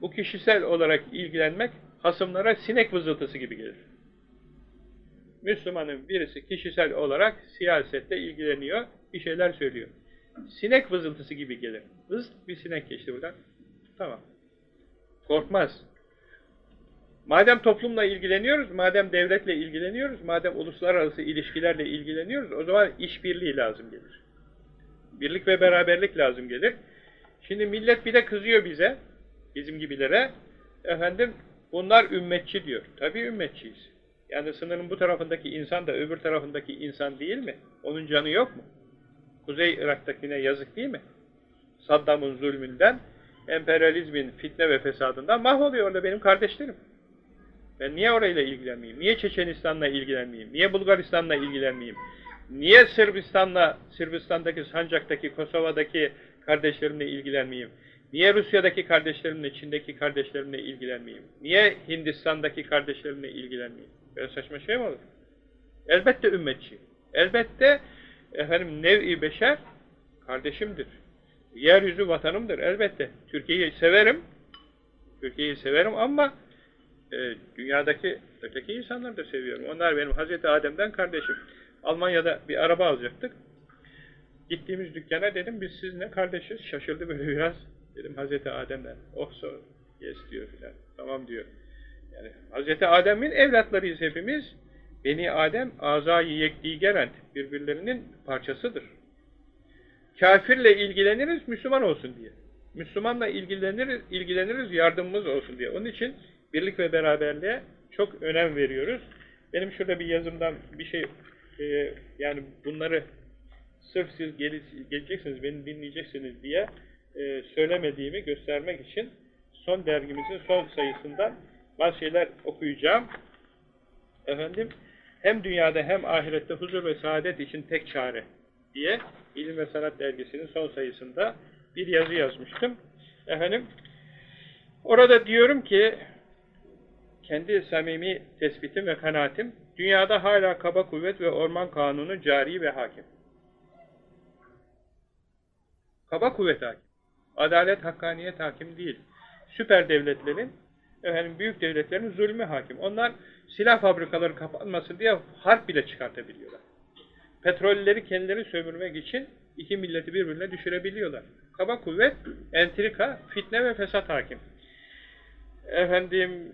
bu kişisel olarak ilgilenmek hasımlara sinek vızıltısı gibi gelir. Müslümanın birisi kişisel olarak siyasetle ilgileniyor, bir şeyler söylüyor. Sinek vızıltısı gibi gelir. Vız bir sinek geçti buradan. Tamam. Korkmaz. Madem toplumla ilgileniyoruz, madem devletle ilgileniyoruz, madem uluslararası ilişkilerle ilgileniyoruz, o zaman işbirliği lazım gelir. Birlik ve beraberlik lazım gelir. Şimdi millet bir de kızıyor bize, bizim gibilere. Efendim, bunlar ümmetçi diyor. Tabii ümmetçiyiz. Yani sınırın bu tarafındaki insan da öbür tarafındaki insan değil mi? Onun canı yok mu? Kuzey Irak'takine yazık değil mi? Saddam'ın zulmünden emperyalizmin fitne ve fesadından mahvoluyor orada benim kardeşlerim. Ben niye orayla ilgilenmeyeyim? Niye Çeçenistan'la ilgilenmeyeyim? Niye Bulgaristan'la ilgilenmeyeyim? Niye Sırbistan'la, Sırbistan'daki, Sancak'taki, Kosova'daki kardeşlerimle ilgilenmeyeyim? Niye Rusya'daki kardeşlerimle, Çin'deki kardeşlerimle ilgilenmeyeyim? Niye Hindistan'daki kardeşlerimle ilgilenmeyeyim? Böyle saçma şey mi olur? Elbette ümmetçiyim. Elbette efendim nev-i beşer kardeşimdir. Yeryüzü vatanımdır elbette. Türkiye'yi severim. Türkiye'yi severim ama e, dünyadaki öteki insanları da seviyorum. Onlar benim Hazreti Adem'den kardeşim. Almanya'da bir araba alacaktık. Gittiğimiz dükkana dedim biz sizinle kardeşiz. Şaşırdı böyle biraz. Dedim Hazreti Adem'den. Oh so yes diyor filan. Tamam diyor. Yani Hazreti Adem'in evlatlarıyız hepimiz. Beni Adem azayı yektiği gerent birbirlerinin parçasıdır. Kafirle ilgileniriz Müslüman olsun diye. Müslümanla ilgileniriz, ilgileniriz yardımımız olsun diye. Onun için birlik ve beraberliğe çok önem veriyoruz. Benim şurada bir yazımdan bir şey e, yani bunları sırf siz gel geleceksiniz, beni dinleyeceksiniz diye e, söylemediğimi göstermek için son dergimizin son sayısından bazı şeyler okuyacağım. Efendim, hem dünyada hem ahirette huzur ve saadet için tek çare diye İlim ve Sanat dergisinin son sayısında bir yazı yazmıştım. Efendim, orada diyorum ki kendi samimi tespitim ve kanaatim dünyada hala kaba kuvvet ve orman kanunu cari ve hakim. Kaba kuvvet hakim. Adalet, hakkaniyet hakim değil. Süper devletlerin, efendim büyük devletlerin zulmü hakim. Onlar silah fabrikaları kapanmasın diye harp bile çıkartabiliyorlar. Petrolleri kendileri sömürmek için iki milleti birbirine düşürebiliyorlar. Kaba kuvvet, entrika, fitne ve fesat hakim. Efendim,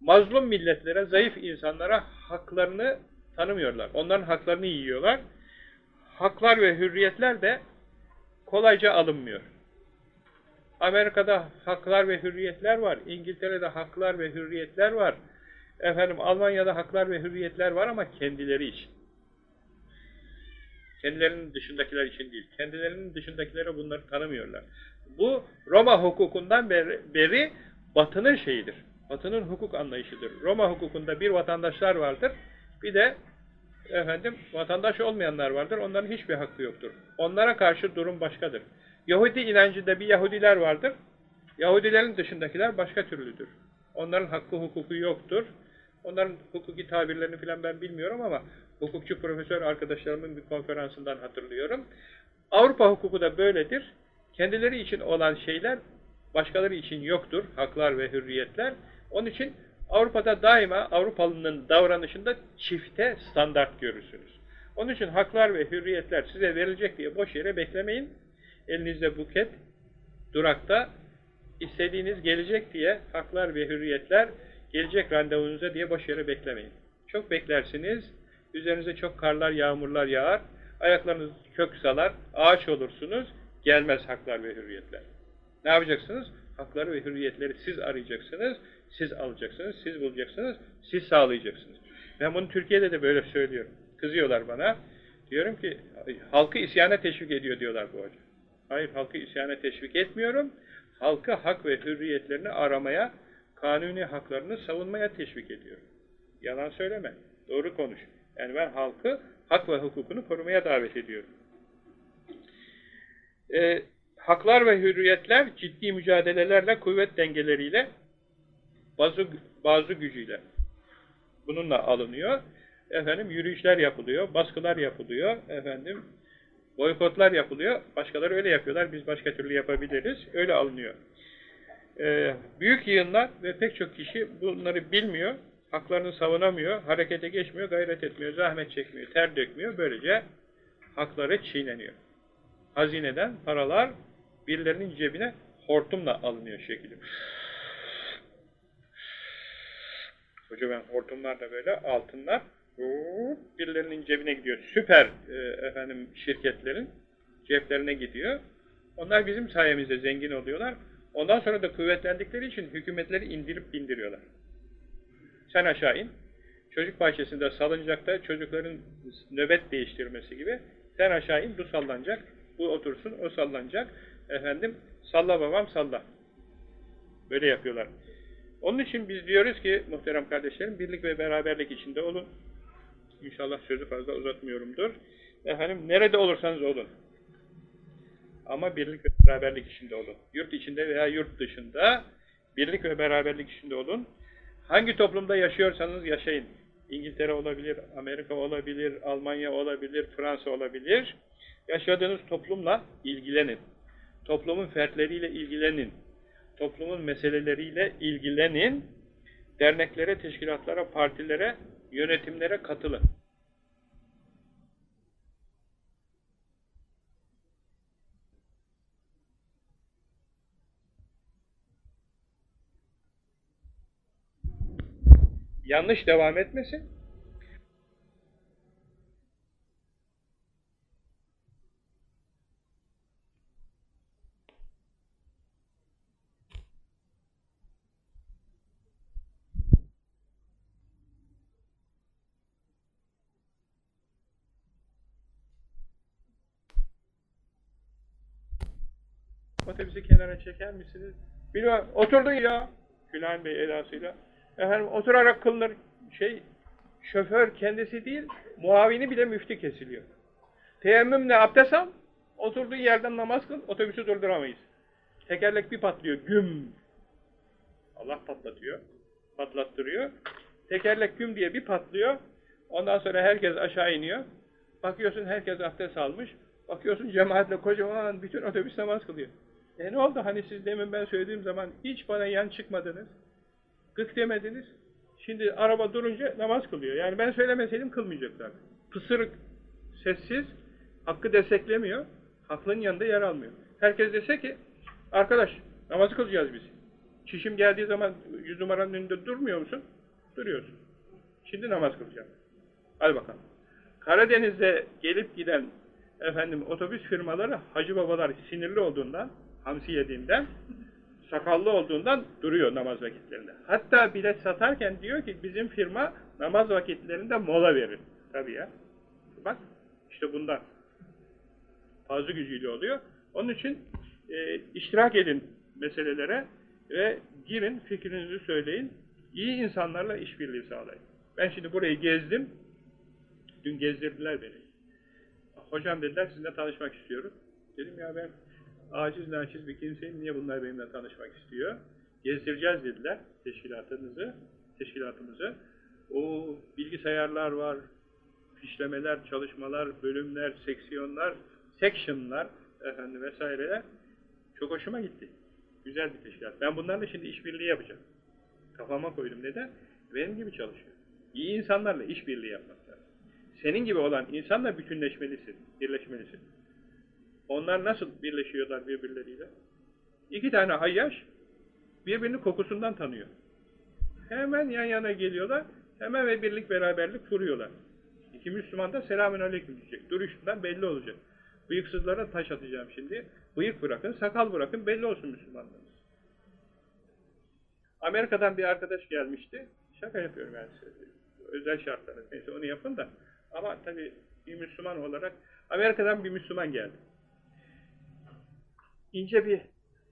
mazlum milletlere, zayıf insanlara haklarını tanımıyorlar. Onların haklarını yiyorlar. Haklar ve hürriyetler de kolayca alınmıyor. Amerika'da haklar ve hürriyetler var. İngiltere'de haklar ve hürriyetler var. Efendim Almanya'da haklar ve hürriyetler var ama kendileri için. Kendilerinin dışındakiler için değil. Kendilerinin dışındakilere bunları tanımıyorlar. Bu Roma hukukundan beri, beri Batı'nın şeyidir. Batı'nın hukuk anlayışıdır. Roma hukukunda bir vatandaşlar vardır. Bir de efendim vatandaş olmayanlar vardır. Onların hiçbir hakkı yoktur. Onlara karşı durum başkadır. Yahudi inancında bir Yahudiler vardır. Yahudilerin dışındakiler başka türlüdür. Onların hakkı hukuku yoktur. Onların hukuki tabirlerini filan ben bilmiyorum ama hukukçu profesör arkadaşlarımın bir konferansından hatırlıyorum. Avrupa hukuku da böyledir. Kendileri için olan şeyler başkaları için yoktur. Haklar ve hürriyetler. Onun için Avrupa'da daima Avrupalının davranışında çifte standart görürsünüz. Onun için haklar ve hürriyetler size verilecek diye boş yere beklemeyin. Elinizde buket, durakta istediğiniz gelecek diye haklar ve hürriyetler gelecek randevunuza diye boş yere beklemeyin. Çok beklersiniz, üzerinize çok karlar, yağmurlar yağar, ayaklarınız kök salar, ağaç olursunuz, gelmez haklar ve hürriyetler. Ne yapacaksınız? Hakları ve hürriyetleri siz arayacaksınız, siz alacaksınız, siz bulacaksınız, siz sağlayacaksınız. Ben bunu Türkiye'de de böyle söylüyorum. Kızıyorlar bana. Diyorum ki, halkı isyana teşvik ediyor diyorlar bu hoca. Hayır, halkı isyana teşvik etmiyorum. Halkı hak ve hürriyetlerini aramaya, kanuni haklarını savunmaya teşvik ediyorum. Yalan söyleme, doğru konuş. Yani ben halkı hak ve hukukunu korumaya davet ediyorum. Ee, haklar ve hürriyetler ciddi mücadelelerle, kuvvet dengeleriyle, bazı, bazı gücüyle bununla alınıyor. Efendim yürüyüşler yapılıyor, baskılar yapılıyor, efendim boykotlar yapılıyor. Başkaları öyle yapıyorlar, biz başka türlü yapabiliriz. Öyle alınıyor. Ee, büyük yığınlar ve pek çok kişi bunları bilmiyor, haklarını savunamıyor, harekete geçmiyor, gayret etmiyor, zahmet çekmiyor, ter dökmüyor. Böylece hakları çiğneniyor. Hazineden paralar birilerinin cebine hortumla alınıyor şekilde. Hoca ben hortumlar da böyle altınlar birilerinin cebine gidiyor. Süper e, efendim şirketlerin ceplerine gidiyor. Onlar bizim sayemizde zengin oluyorlar. Ondan sonra da kuvvetlendikleri için hükümetleri indirip bindiriyorlar. Sen aşağı in. Çocuk bahçesinde salıncakta çocukların nöbet değiştirmesi gibi sen aşağı in, bu sallanacak. Bu otursun, o sallanacak. Efendim, salla babam salla. Böyle yapıyorlar. Onun için biz diyoruz ki muhterem kardeşlerim birlik ve beraberlik içinde olun. İnşallah sözü fazla uzatmıyorumdur. Efendim nerede olursanız olun. Ama birlik ve beraberlik içinde olun. Yurt içinde veya yurt dışında birlik ve beraberlik içinde olun. Hangi toplumda yaşıyorsanız yaşayın. İngiltere olabilir, Amerika olabilir, Almanya olabilir, Fransa olabilir. Yaşadığınız toplumla ilgilenin. Toplumun fertleriyle ilgilenin. Toplumun meseleleriyle ilgilenin. Derneklere, teşkilatlara, partilere, yönetimlere katılın. Yanlış devam etmesin. Otobüsü kenara çeker misiniz? Bilmem, oturdun ya. Gülen Bey edasıyla. Efendim oturarak kılınır şey, şoför kendisi değil, muavini bile müftü kesiliyor. Teyemmümle abdest al, oturduğu yerden namaz kıl, otobüsü durduramayız. Tekerlek bir patlıyor, güm. Allah patlatıyor, patlattırıyor. Tekerlek güm diye bir patlıyor, ondan sonra herkes aşağı iniyor. Bakıyorsun herkes abdest almış, bakıyorsun cemaatle kocaman bütün otobüs namaz kılıyor. E ne oldu hani siz demin ben söylediğim zaman hiç bana yan çıkmadınız, gık demediniz, Şimdi araba durunca namaz kılıyor. Yani ben söylemeseydim kılmayacaklar. Pısırık, sessiz, hakkı desteklemiyor, haklının yanında yer almıyor. Herkes dese ki, arkadaş namazı kılacağız biz. Çişim geldiği zaman yüz numaranın önünde durmuyor musun? Duruyorsun. Şimdi namaz kılacağım. Hadi bakalım. Karadeniz'de gelip giden efendim otobüs firmaları hacı babalar sinirli olduğundan, hamsi yediğinden sakallı olduğundan duruyor namaz vakitlerinde. Hatta bilet satarken diyor ki bizim firma namaz vakitlerinde mola verir. Tabii ya. Bak işte bundan. Fazla gücüyle oluyor. Onun için e, iştirak edin meselelere ve girin, fikrinizi söyleyin. İyi insanlarla işbirliği sağlayın. Ben şimdi burayı gezdim. Dün gezdirdiler beni. Hocam dediler sizinle tanışmak istiyorum. Dedim ya ben aciz naçiz bir kimseyim, niye bunlar benimle tanışmak istiyor? Gezdireceğiz dediler teşkilatınızı, teşkilatımızı. O bilgisayarlar var, fişlemeler, çalışmalar, bölümler, seksiyonlar, sectionlar efendim vesaireler çok hoşuma gitti. Güzel bir teşkilat. Ben bunlarla şimdi işbirliği yapacağım. Kafama koydum. Neden? Benim gibi çalışıyor. İyi insanlarla işbirliği yapmak lazım. Senin gibi olan insanla bütünleşmelisin, birleşmelisin. Onlar nasıl birleşiyorlar birbirleriyle? İki tane hayyaş birbirini kokusundan tanıyor. Hemen yan yana geliyorlar, hemen ve birlik beraberlik kuruyorlar. İki Müslüman da selamün aleyküm diyecek. Duruşundan belli olacak. Bıyıksızlara taş atacağım şimdi. Bıyık bırakın, sakal bırakın, belli olsun Müslümanlarınız. Amerika'dan bir arkadaş gelmişti. Şaka yapıyorum yani size. Özel şartlarda. Neyse onu yapın da. Ama tabii bir Müslüman olarak Amerika'dan bir Müslüman geldi ince bir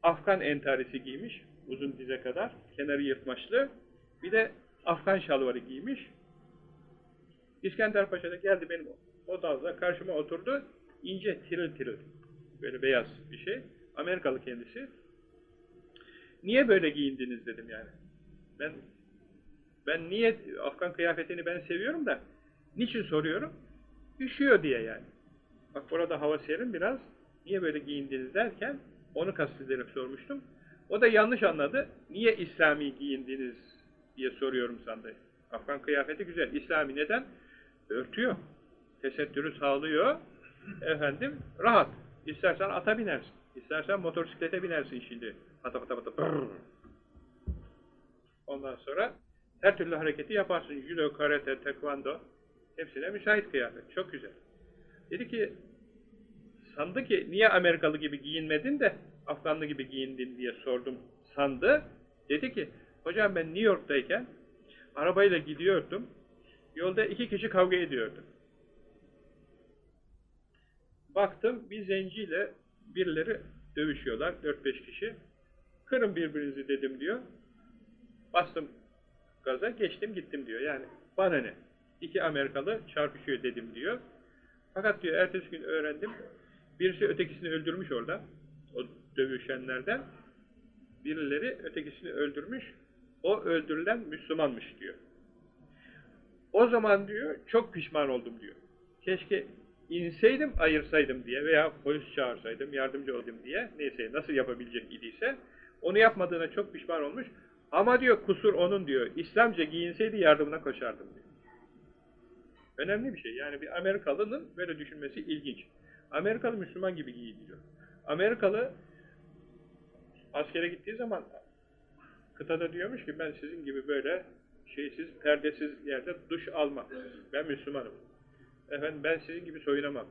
Afgan entarisi giymiş, uzun dize kadar, kenarı yırtmaçlı. Bir de Afgan şalvarı giymiş. İskender Paşa da geldi benim odamda, karşıma oturdu. ince, tiril tiril, böyle beyaz bir şey. Amerikalı kendisi. Niye böyle giyindiniz dedim yani. Ben ben niye Afgan kıyafetini ben seviyorum da niçin soruyorum? Üşüyor diye yani. Bak burada hava serin biraz. Niye böyle giyindiniz derken onu kastederek sormuştum. O da yanlış anladı. Niye İslami giyindiniz diye soruyorum sandı. Afgan kıyafeti güzel. İslami neden? Örtüyor. Tesettürü sağlıyor. Efendim rahat. İstersen ata binersin. İstersen motosiklete binersin şimdi. Pata pata. Brrr. Ondan sonra her türlü hareketi yaparsın. Judo, karate, tekvando hepsine müsait kıyafet. Çok güzel. Dedi ki sandı ki niye Amerikalı gibi giyinmedin de Afganlı gibi giyindin diye sordum sandı. Dedi ki hocam ben New York'tayken arabayla gidiyordum. Yolda iki kişi kavga ediyordu. Baktım bir zenciyle birileri dövüşüyorlar, 4-5 kişi. Kırın birbirinizi dedim diyor. Bastım gaza, geçtim gittim diyor. Yani bana ne? İki Amerikalı çarpışıyor dedim diyor. Fakat diyor ertesi gün öğrendim. Birisi ötekisini öldürmüş orada. O dövüşenlerden. Birileri ötekisini öldürmüş. O öldürülen Müslümanmış diyor. O zaman diyor çok pişman oldum diyor. Keşke inseydim ayırsaydım diye veya polis çağırsaydım yardımcı oldum diye neyse nasıl yapabilecek idiyse onu yapmadığına çok pişman olmuş. Ama diyor kusur onun diyor. İslamca giyinseydi yardımına koşardım diyor. Önemli bir şey. Yani bir Amerikalı'nın böyle düşünmesi ilginç. Amerikalı Müslüman gibi giyiniyor. Amerikalı askere gittiği zaman kıtada diyormuş ki ben sizin gibi böyle şeysiz, perdesiz yerde duş almam. Ben Müslümanım. Efendim ben sizin gibi soyunamam.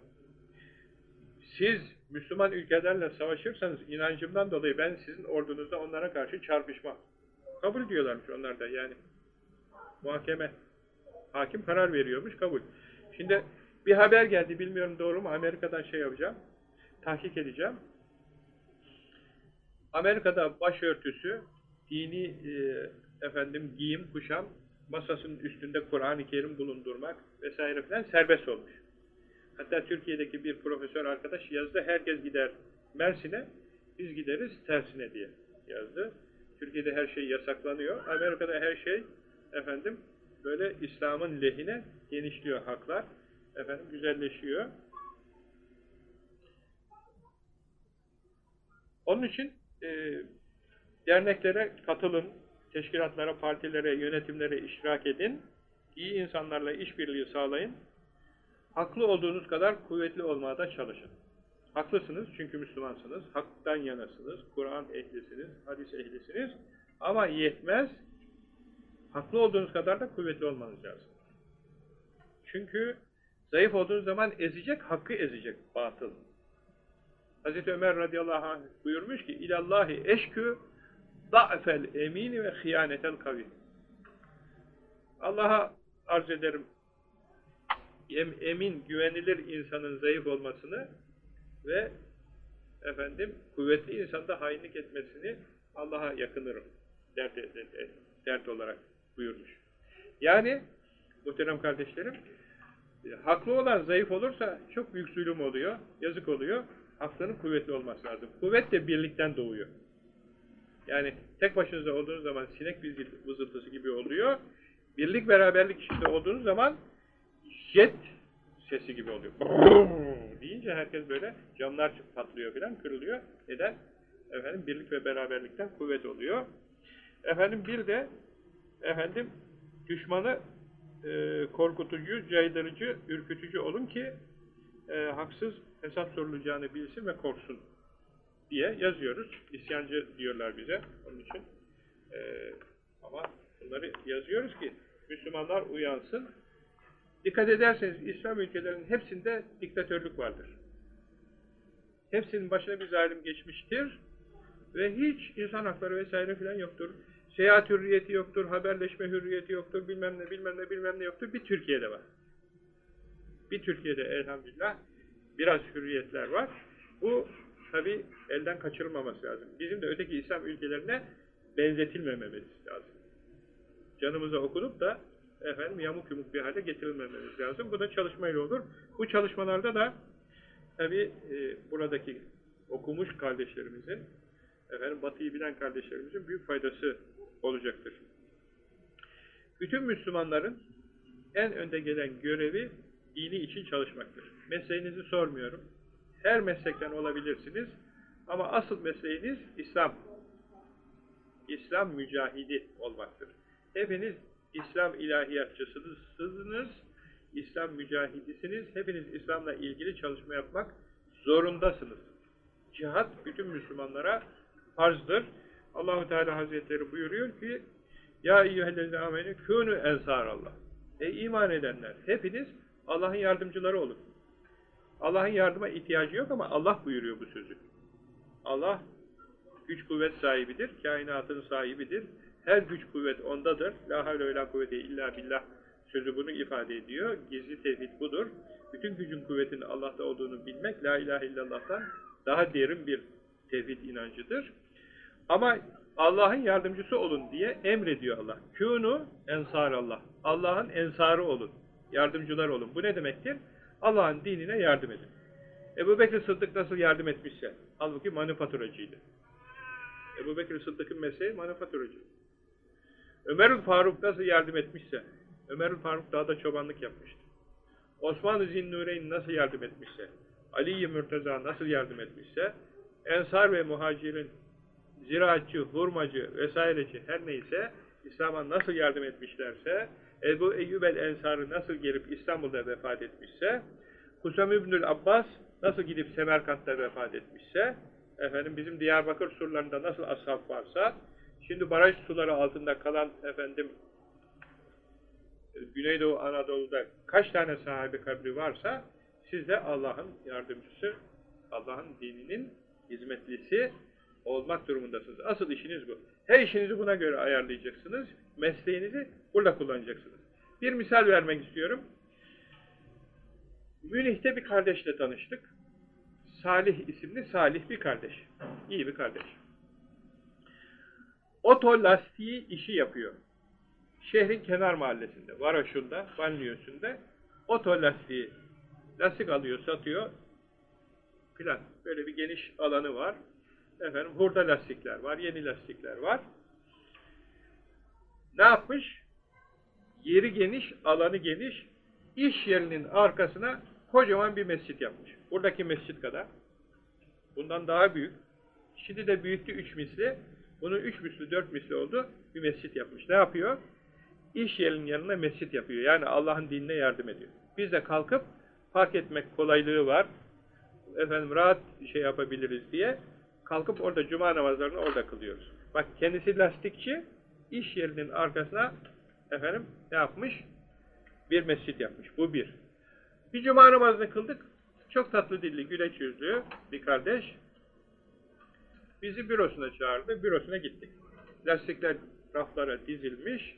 Siz Müslüman ülkelerle savaşırsanız inancımdan dolayı ben sizin ordunuzda onlara karşı çarpışmam. Kabul diyorlarmış onlar da yani. Muhakeme. Hakim karar veriyormuş kabul. Şimdi bir haber geldi bilmiyorum doğru mu Amerika'dan şey yapacağım. Tahkik edeceğim. Amerika'da başörtüsü, dini e, efendim giyim, kuşam, masasının üstünde Kur'an-ı Kerim bulundurmak vesaire filan serbest olmuş. Hatta Türkiye'deki bir profesör arkadaş yazdı, herkes gider Mersin'e, biz gideriz tersine diye yazdı. Türkiye'de her şey yasaklanıyor. Amerika'da her şey efendim böyle İslam'ın lehine genişliyor haklar. Efendim güzelleşiyor. Onun için e, derneklere katılın, teşkilatlara, partilere, yönetimlere iştirak edin. İyi insanlarla işbirliği sağlayın. Haklı olduğunuz kadar kuvvetli olmaya da çalışın. Haklısınız çünkü Müslümansınız, haktan yanasınız, Kur'an ehlisiniz, hadis ehlisiniz ama yetmez. Haklı olduğunuz kadar da kuvvetli olmanız lazım. Çünkü zayıf olduğunuz zaman ezecek, hakkı ezecek batıl. Hz. Ömer radıyallahu anh buyurmuş ki ilallahi eşkü da'fel emini ve hıyanetel kavi. Allah'a arz ederim em, emin, güvenilir insanın zayıf olmasını ve efendim kuvvetli insanda hainlik etmesini Allah'a yakınırım dert, dert olarak buyurmuş. Yani muhterem kardeşlerim haklı olan zayıf olursa çok büyük zulüm oluyor, yazık oluyor. Haklının kuvvetli olması lazım. Kuvvet de birlikten doğuyor. Yani tek başınıza olduğunuz zaman sinek vızıltısı gibi oluyor. Birlik beraberlik içinde olduğunuz zaman jet sesi gibi oluyor. deyince herkes böyle camlar patlıyor falan, kırılıyor. Neden? Efendim birlik ve beraberlikten kuvvet oluyor. Efendim bir de efendim düşmanı e, korkutucu, caydırıcı, ürkütücü olun ki e, haksız hesap sorulacağını bilsin ve korksun diye yazıyoruz. İsyancı diyorlar bize onun için. E, ama bunları yazıyoruz ki Müslümanlar uyansın. Dikkat ederseniz İslam ülkelerinin hepsinde diktatörlük vardır. Hepsinin başına bir zalim geçmiştir ve hiç insan hakları vesaire filan yoktur. Seyahat hürriyeti yoktur, haberleşme hürriyeti yoktur, bilmem ne bilmem ne bilmem ne yoktur. Bir Türkiye'de var. Bir Türkiye'de elhamdülillah biraz hürriyetler var. Bu tabi elden kaçırılmaması lazım. Bizim de öteki İslam ülkelerine benzetilmememiz lazım. Canımıza okunup da efendim yamuk yumuk bir hale getirilmememiz lazım. Bu da çalışmayla olur. Bu çalışmalarda da tabi e, buradaki okumuş kardeşlerimizin efendim batıyı bilen kardeşlerimizin büyük faydası olacaktır. Bütün Müslümanların en önde gelen görevi dini için çalışmaktır. Mesleğinizi sormuyorum. Her meslekten olabilirsiniz. Ama asıl mesleğiniz İslam. İslam mücahidi olmaktır. Hepiniz İslam ilahiyatçısınız, İslam mücahidisiniz. Hepiniz İslam'la ilgili çalışma yapmak zorundasınız. Cihat bütün Müslümanlara farzdır. Allahu Teala Hazretleri buyuruyor ki: "Ya eyyühellezine amenü kûnü ensarallah." Ey iman edenler, hepiniz Allah'ın yardımcıları olun. Allah'ın yardıma ihtiyacı yok ama Allah buyuruyor bu sözü. Allah güç kuvvet sahibidir, kainatın sahibidir. Her güç kuvvet ondadır. La havle ve la kuvvete illa billah sözü bunu ifade ediyor. Gizli tevhid budur. Bütün gücün kuvvetinin Allah'ta olduğunu bilmek, La ilahe illallah'tan daha derin bir tevhid inancıdır. Ama Allah'ın yardımcısı olun diye emrediyor Allah. Kûnu ensar Allah. Allah'ın ensarı olun. Yardımcılar olun. Bu ne demektir? Allah'ın dinine yardım edin. Ebu Bekir Sıddık nasıl yardım etmişse, halbuki manifaturacıydı. Ebu Bekir Sıddık'ın mesleği manifaturacı. Ömerül Faruk nasıl yardım etmişse, Ömerül Faruk daha da çobanlık yapmıştı. Osman-ı Zinnureyn nasıl yardım etmişse, Ali-i Mürteza nasıl yardım etmişse, Ensar ve Muhacir'in ziraatçı, hurmacı vesaireci her neyse İslam'a nasıl yardım etmişlerse, Ebu Eyyub el-Ensar'ı nasıl gelip İstanbul'da vefat etmişse, Kusam İbnül Abbas nasıl gidip Semerkant'ta vefat etmişse, efendim bizim Diyarbakır surlarında nasıl ashab varsa, şimdi baraj suları altında kalan efendim Güneydoğu Anadolu'da kaç tane sahibi kabri varsa, siz de Allah'ın yardımcısı, Allah'ın dininin hizmetlisi olmak durumundasınız. Asıl işiniz bu. Her işinizi buna göre ayarlayacaksınız. Mesleğinizi burada kullanacaksınız. Bir misal vermek istiyorum. Münih'te bir kardeşle tanıştık. Salih isimli Salih bir kardeş. İyi bir kardeş. Oto lastiği işi yapıyor. Şehrin kenar mahallesinde, Varoş'unda, Banliyösü'nde oto lastiği, lastik alıyor, satıyor filan. Böyle bir geniş alanı var. Efendim hurda lastikler var, yeni lastikler var. Ne yapmış? Yeri geniş, alanı geniş, iş yerinin arkasına kocaman bir mescit yapmış. Buradaki mescit kadar. Bundan daha büyük. Şimdi de büyüttü üç misli. Bunun üç misli, dört misli oldu. Bir mescit yapmış. Ne yapıyor? İş yerinin yanına mescit yapıyor. Yani Allah'ın dinine yardım ediyor. Biz de kalkıp fark etmek kolaylığı var. Efendim rahat şey yapabiliriz diye kalkıp orada cuma namazlarını orada kılıyoruz. Bak kendisi lastikçi iş yerinin arkasına efendim ne yapmış? Bir mescit yapmış. Bu bir. Bir cuma namazını kıldık. Çok tatlı dilli, güleç yüzlü bir kardeş bizi bürosuna çağırdı. Bürosuna gittik. Lastikler raflara dizilmiş.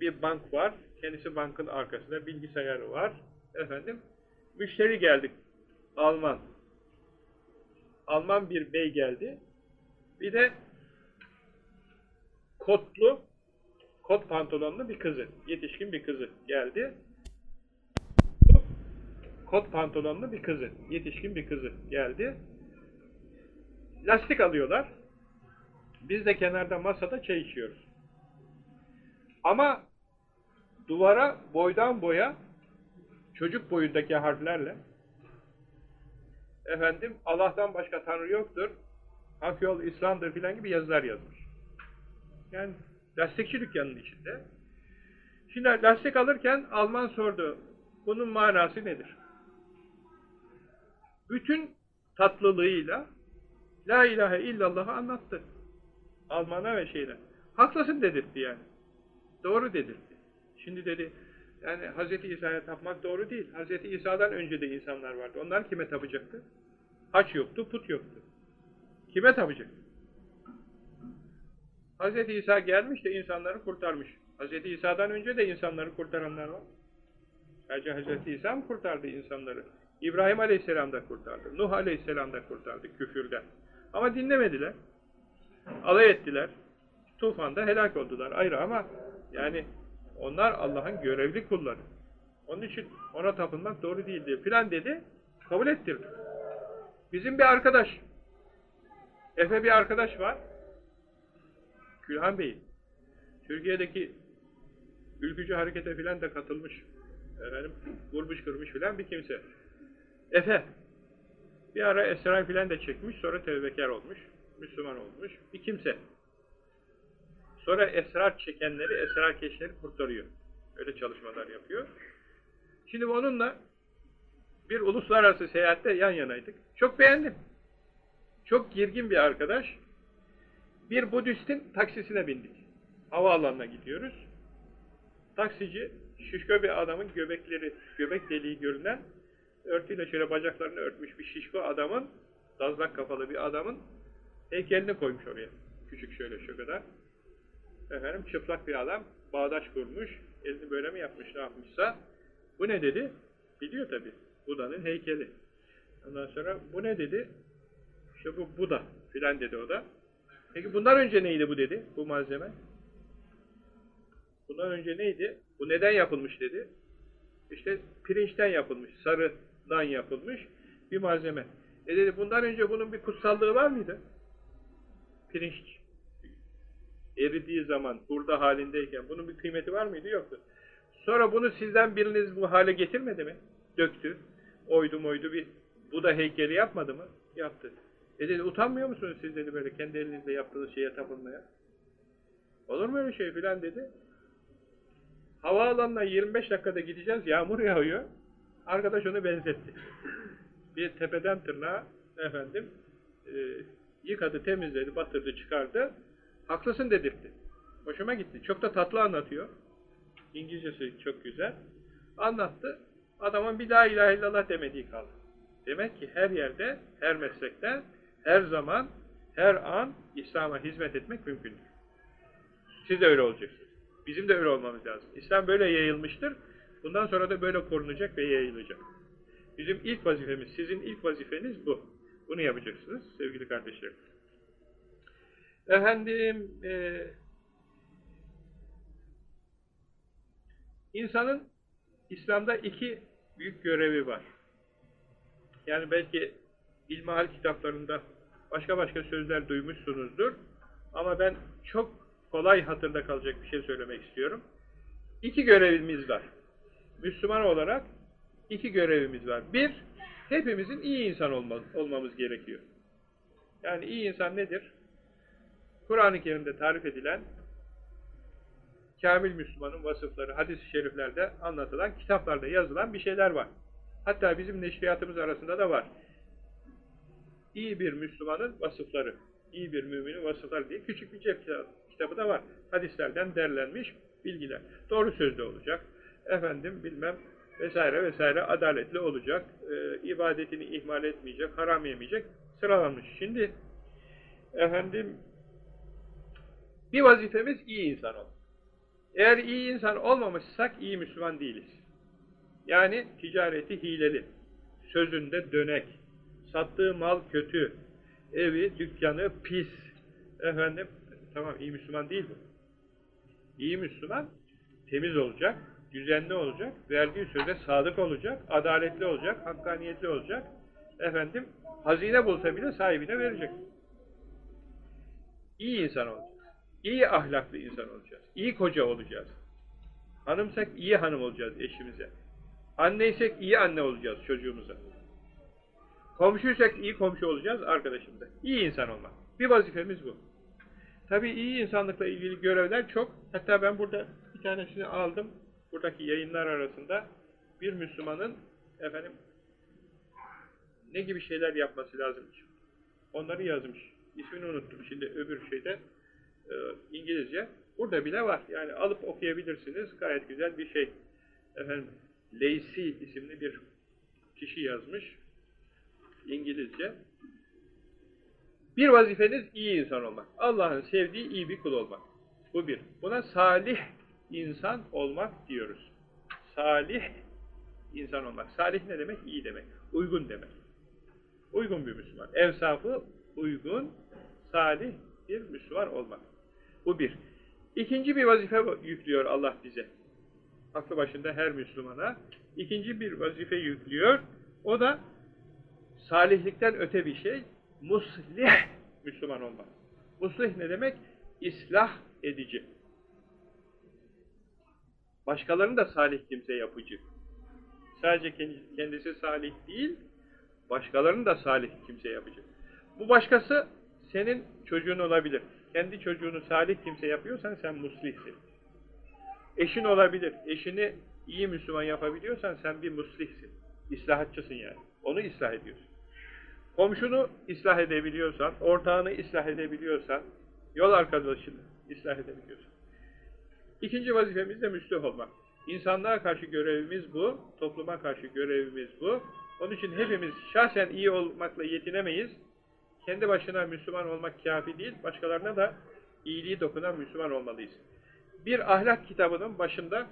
Bir bank var. Kendisi bankın arkasında bilgisayarı var. Efendim müşteri geldik. Alman. Alman bir bey geldi. Bir de kotlu, kot pantolonlu bir kızı, yetişkin bir kızı geldi. Kot pantolonlu bir kızı, yetişkin bir kızı geldi. Lastik alıyorlar. Biz de kenarda masada çay içiyoruz. Ama duvara boydan boya çocuk boyundaki harflerle efendim Allah'tan başka Tanrı yoktur, hak yol İslam'dır filan gibi yazılar yazmış. Yani lastikçi dükkanının içinde. Şimdi lastik alırken Alman sordu, bunun manası nedir? Bütün tatlılığıyla La ilahe illallah'ı anlattı. Alman'a ve şeyle. Haklısın dedirtti yani. Doğru dedirtti. Şimdi dedi, yani Hz. İsa'ya tapmak doğru değil. Hz. İsa'dan önce de insanlar vardı. Onlar kime tapacaktı? Haç yoktu, put yoktu. Kime tapacak? Hz. İsa gelmiş de insanları kurtarmış. Hz. İsa'dan önce de insanları kurtaranlar var. Sadece Hz. İsa mı kurtardı insanları? İbrahim Aleyhisselam da kurtardı. Nuh Aleyhisselam da kurtardı küfürden. Ama dinlemediler. Alay ettiler. Tufanda helak oldular ayrı ama yani onlar Allah'ın görevli kulları. Onun için ona tapınmak doğru değildir filan dedi. Kabul ettirdi. Bizim bir arkadaş, Efe bir arkadaş var. Külhan Bey. Türkiye'deki ülkücü harekete filan da katılmış. Efendim, vurmuş kırmış filan bir kimse. Efe. Bir ara esrar filan da çekmiş, sonra tevbekar olmuş. Müslüman olmuş. Bir kimse. Sonra esrar çekenleri, esrar keşleri kurtarıyor. Öyle çalışmalar yapıyor. Şimdi onunla bir uluslararası seyahatte yan yanaydık. Çok beğendim. Çok girgin bir arkadaş. Bir Budist'in taksisine bindik. Havaalanına gidiyoruz. Taksici, şişko bir adamın göbekleri, göbek deliği görünen, örtüyle şöyle bacaklarını örtmüş bir şişko adamın, dazlak kafalı bir adamın heykelini koymuş oraya. Küçük şöyle şu kadar. Efendim çıplak bir adam, bağdaş kurmuş, elini böyle mi yapmış, ne yapmışsa. Bu ne dedi? Biliyor tabi. Buda'nın heykeli. Ondan sonra bu ne dedi? İşte bu Buda filan dedi o da. Peki bundan önce neydi bu dedi? Bu malzeme. Bundan önce neydi? Bu neden yapılmış dedi. İşte pirinçten yapılmış, sarıdan yapılmış bir malzeme. E dedi bundan önce bunun bir kutsallığı var mıydı? Pirinç eridiği zaman, burada halindeyken bunun bir kıymeti var mıydı? Yoktu. Sonra bunu sizden biriniz bu hale getirmedi mi? Döktü. Oydu moydu bir Buda heykeli yapmadı mı? Yaptı. E dedi utanmıyor musunuz siz dedi böyle kendi elinizle yaptığınız şeye tapınmaya? Olur mu öyle şey filan dedi. Havaalanına 25 dakikada gideceğiz, yağmur yağıyor. Arkadaş onu benzetti. bir tepeden tırnağa efendim e, yıkadı, temizledi, batırdı, çıkardı. Haklısın dedirtti. Hoşuma gitti. Çok da tatlı anlatıyor. İngilizcesi çok güzel. Anlattı. Adamın bir daha ilahe illallah demediği kaldı. Demek ki her yerde, her meslekte, her zaman, her an İslam'a hizmet etmek mümkündür. Siz de öyle olacaksınız. Bizim de öyle olmamız lazım. İslam böyle yayılmıştır. Bundan sonra da böyle korunacak ve yayılacak. Bizim ilk vazifemiz, sizin ilk vazifeniz bu. Bunu yapacaksınız sevgili kardeşlerim. Efendim, e, insanın İslam'da iki büyük görevi var. Yani belki ilmihal kitaplarında başka başka sözler duymuşsunuzdur. Ama ben çok kolay hatırda kalacak bir şey söylemek istiyorum. İki görevimiz var. Müslüman olarak iki görevimiz var. Bir, hepimizin iyi insan olmamız gerekiyor. Yani iyi insan nedir? Kur'an-ı Kerim'de tarif edilen kamil Müslümanın vasıfları hadis-i şeriflerde anlatılan, kitaplarda yazılan bir şeyler var. Hatta bizim neşriyatımız arasında da var. İyi bir Müslümanın vasıfları, iyi bir müminin vasıfları diye küçük bir cep kitabı da var. Hadislerden derlenmiş bilgiler. Doğru sözlü olacak. Efendim bilmem vesaire vesaire adaletli olacak. E, ibadetini ihmal etmeyecek, haram yemeyecek. Sıralanmış. Şimdi efendim bir vazifemiz iyi insan olmak. Eğer iyi insan olmamışsak iyi Müslüman değiliz. Yani ticareti hileli, sözünde dönek, sattığı mal kötü, evi, dükkanı pis. Efendim, tamam iyi Müslüman değil bu. İyi Müslüman temiz olacak, düzenli olacak, verdiği söze sadık olacak, adaletli olacak, hakkaniyetli olacak. Efendim, hazine bulsa bile sahibine verecek. İyi insan olacak. İyi ahlaklı insan olacağız. İyi koca olacağız. Hanımsak iyi hanım olacağız eşimize. Anneysek iyi anne olacağız çocuğumuza. Komşuysak iyi komşu olacağız arkadaşımıza. İyi insan olmak. Bir vazifemiz bu. Tabii iyi insanlıkla ilgili görevler çok. Hatta ben burada bir tanesini aldım. Buradaki yayınlar arasında bir Müslümanın efendim ne gibi şeyler yapması lazımmış. Onları yazmış. İsmini unuttum şimdi öbür şeyde e, İngilizce. Burada bile var. Yani alıp okuyabilirsiniz. Gayet güzel bir şey. Efendim Lacey isimli bir kişi yazmış. İngilizce. Bir vazifeniz iyi insan olmak. Allah'ın sevdiği iyi bir kul olmak. Bu bir. Buna salih insan olmak diyoruz. Salih insan olmak. Salih ne demek? İyi demek. Uygun demek. Uygun bir Müslüman. Evsafı uygun, salih bir Müslüman olmak. Bu bir. İkinci bir vazife yüklüyor Allah bize. Aklı başında her Müslümana. İkinci bir vazife yüklüyor. O da salihlikten öte bir şey. Muslih Müslüman olmak. Muslih ne demek? İslah edici. Başkalarını da salih kimse yapıcı. Sadece kendisi salih değil, başkalarını da salih kimse yapıcı. Bu başkası senin çocuğun olabilir. Kendi çocuğunu salih kimse yapıyorsan sen muslihsin. Eşin olabilir. Eşini iyi Müslüman yapabiliyorsan sen bir muslihsin. İslahatçısın yani. Onu ıslah ediyorsun. Komşunu ıslah edebiliyorsan, ortağını ıslah edebiliyorsan, yol arkadaşını ıslah edebiliyorsan. İkinci vazifemiz de müslüh olmak. İnsanlığa karşı görevimiz bu, topluma karşı görevimiz bu. Onun için hepimiz şahsen iyi olmakla yetinemeyiz. Kendi başına Müslüman olmak kafi değil, başkalarına da iyiliği dokunan Müslüman olmalıyız. Bir ahlak kitabının başında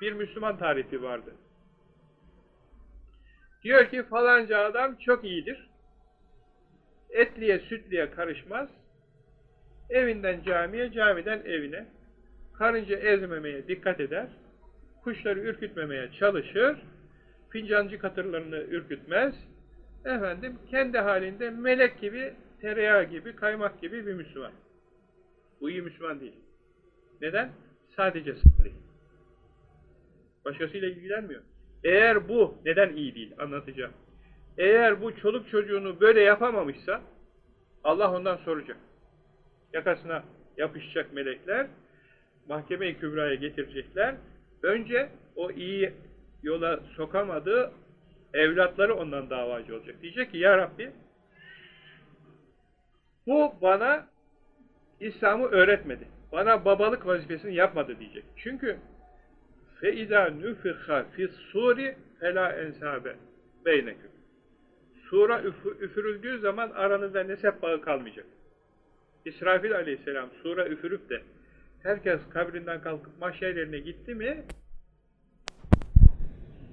bir Müslüman tarifi vardı. Diyor ki falanca adam çok iyidir. Etliye sütliye karışmaz. Evinden camiye, camiden evine. Karınca ezmemeye dikkat eder. Kuşları ürkütmemeye çalışır. Fincancı katırlarını ürkütmez. Efendim kendi halinde melek gibi, tereyağı gibi, kaymak gibi bir Müslüman. Bu iyi Müslüman değil. Neden? Sadece salih. Başkasıyla ilgilenmiyor. Eğer bu, neden iyi değil anlatacağım. Eğer bu çoluk çocuğunu böyle yapamamışsa, Allah ondan soracak. Yakasına yapışacak melekler, mahkeme-i kübraya getirecekler. Önce o iyi yola sokamadığı evlatları ondan davacı olacak. Diyecek ki, Ya Rabbi, bu bana İslam'ı öğretmedi. Bana babalık vazifesini yapmadı diyecek. Çünkü فَاِذَا نُفِخَ فِي السُّورِ فَلَا اَنْسَابَ بَيْنَكُمْ Sura üfü, üfürüldüğü zaman aranızda nesep bağı kalmayacak. İsrafil aleyhisselam sura üfürüp de herkes kabrinden kalkıp mahşerlerine gitti mi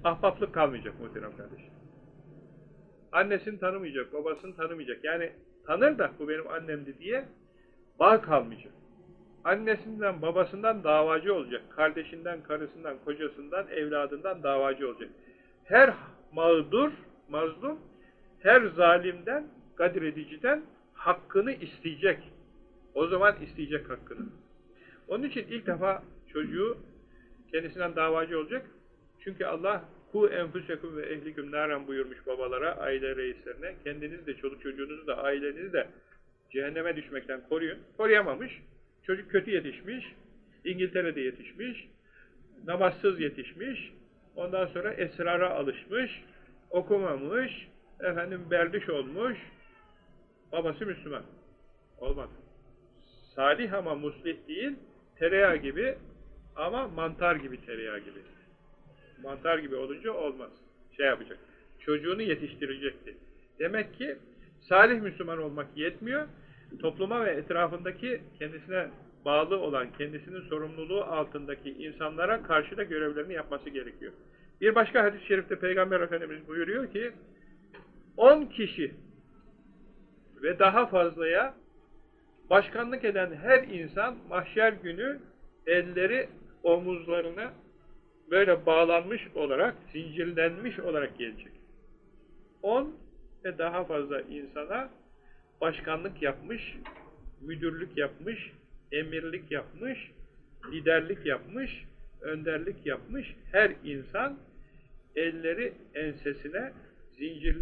ahbaplık kalmayacak muhterem kardeşim. Annesini tanımayacak, babasını tanımayacak. Yani tanır da bu benim annemdi diye bağ kalmayacak. Annesinden, babasından davacı olacak. Kardeşinden, karısından, kocasından, evladından davacı olacak. Her mağdur, mazlum, her zalimden, gadrediciden hakkını isteyecek. O zaman isteyecek hakkını. Onun için ilk defa çocuğu kendisinden davacı olacak. Çünkü Allah ku enfusekum ve ehliküm naran buyurmuş babalara, aile reislerine. Kendiniz de, çoluk çocuğunuzu da, ailenizi de cehenneme düşmekten koruyun. Koruyamamış. Çocuk kötü yetişmiş. İngiltere'de yetişmiş. Namazsız yetişmiş. Ondan sonra esrara alışmış. Okumamış. Efendim berdiş olmuş. Babası Müslüman. Olmaz. Salih ama muslih değil. Tereyağı gibi ama mantar gibi tereyağı gibi. Mantar gibi olunca olmaz. Şey yapacak. Çocuğunu yetiştirecekti. Demek ki salih Müslüman olmak yetmiyor. Topluma ve etrafındaki kendisine bağlı olan, kendisinin sorumluluğu altındaki insanlara karşı da görevlerini yapması gerekiyor. Bir başka hadis-i şerifte Peygamber Efendimiz buyuruyor ki 10 kişi ve daha fazlaya başkanlık eden her insan mahşer günü elleri omuzlarına böyle bağlanmış olarak, zincirlenmiş olarak gelecek. 10 ve daha fazla insana başkanlık yapmış, müdürlük yapmış, emirlik yapmış, liderlik yapmış, önderlik yapmış her insan elleri ensesine zincirli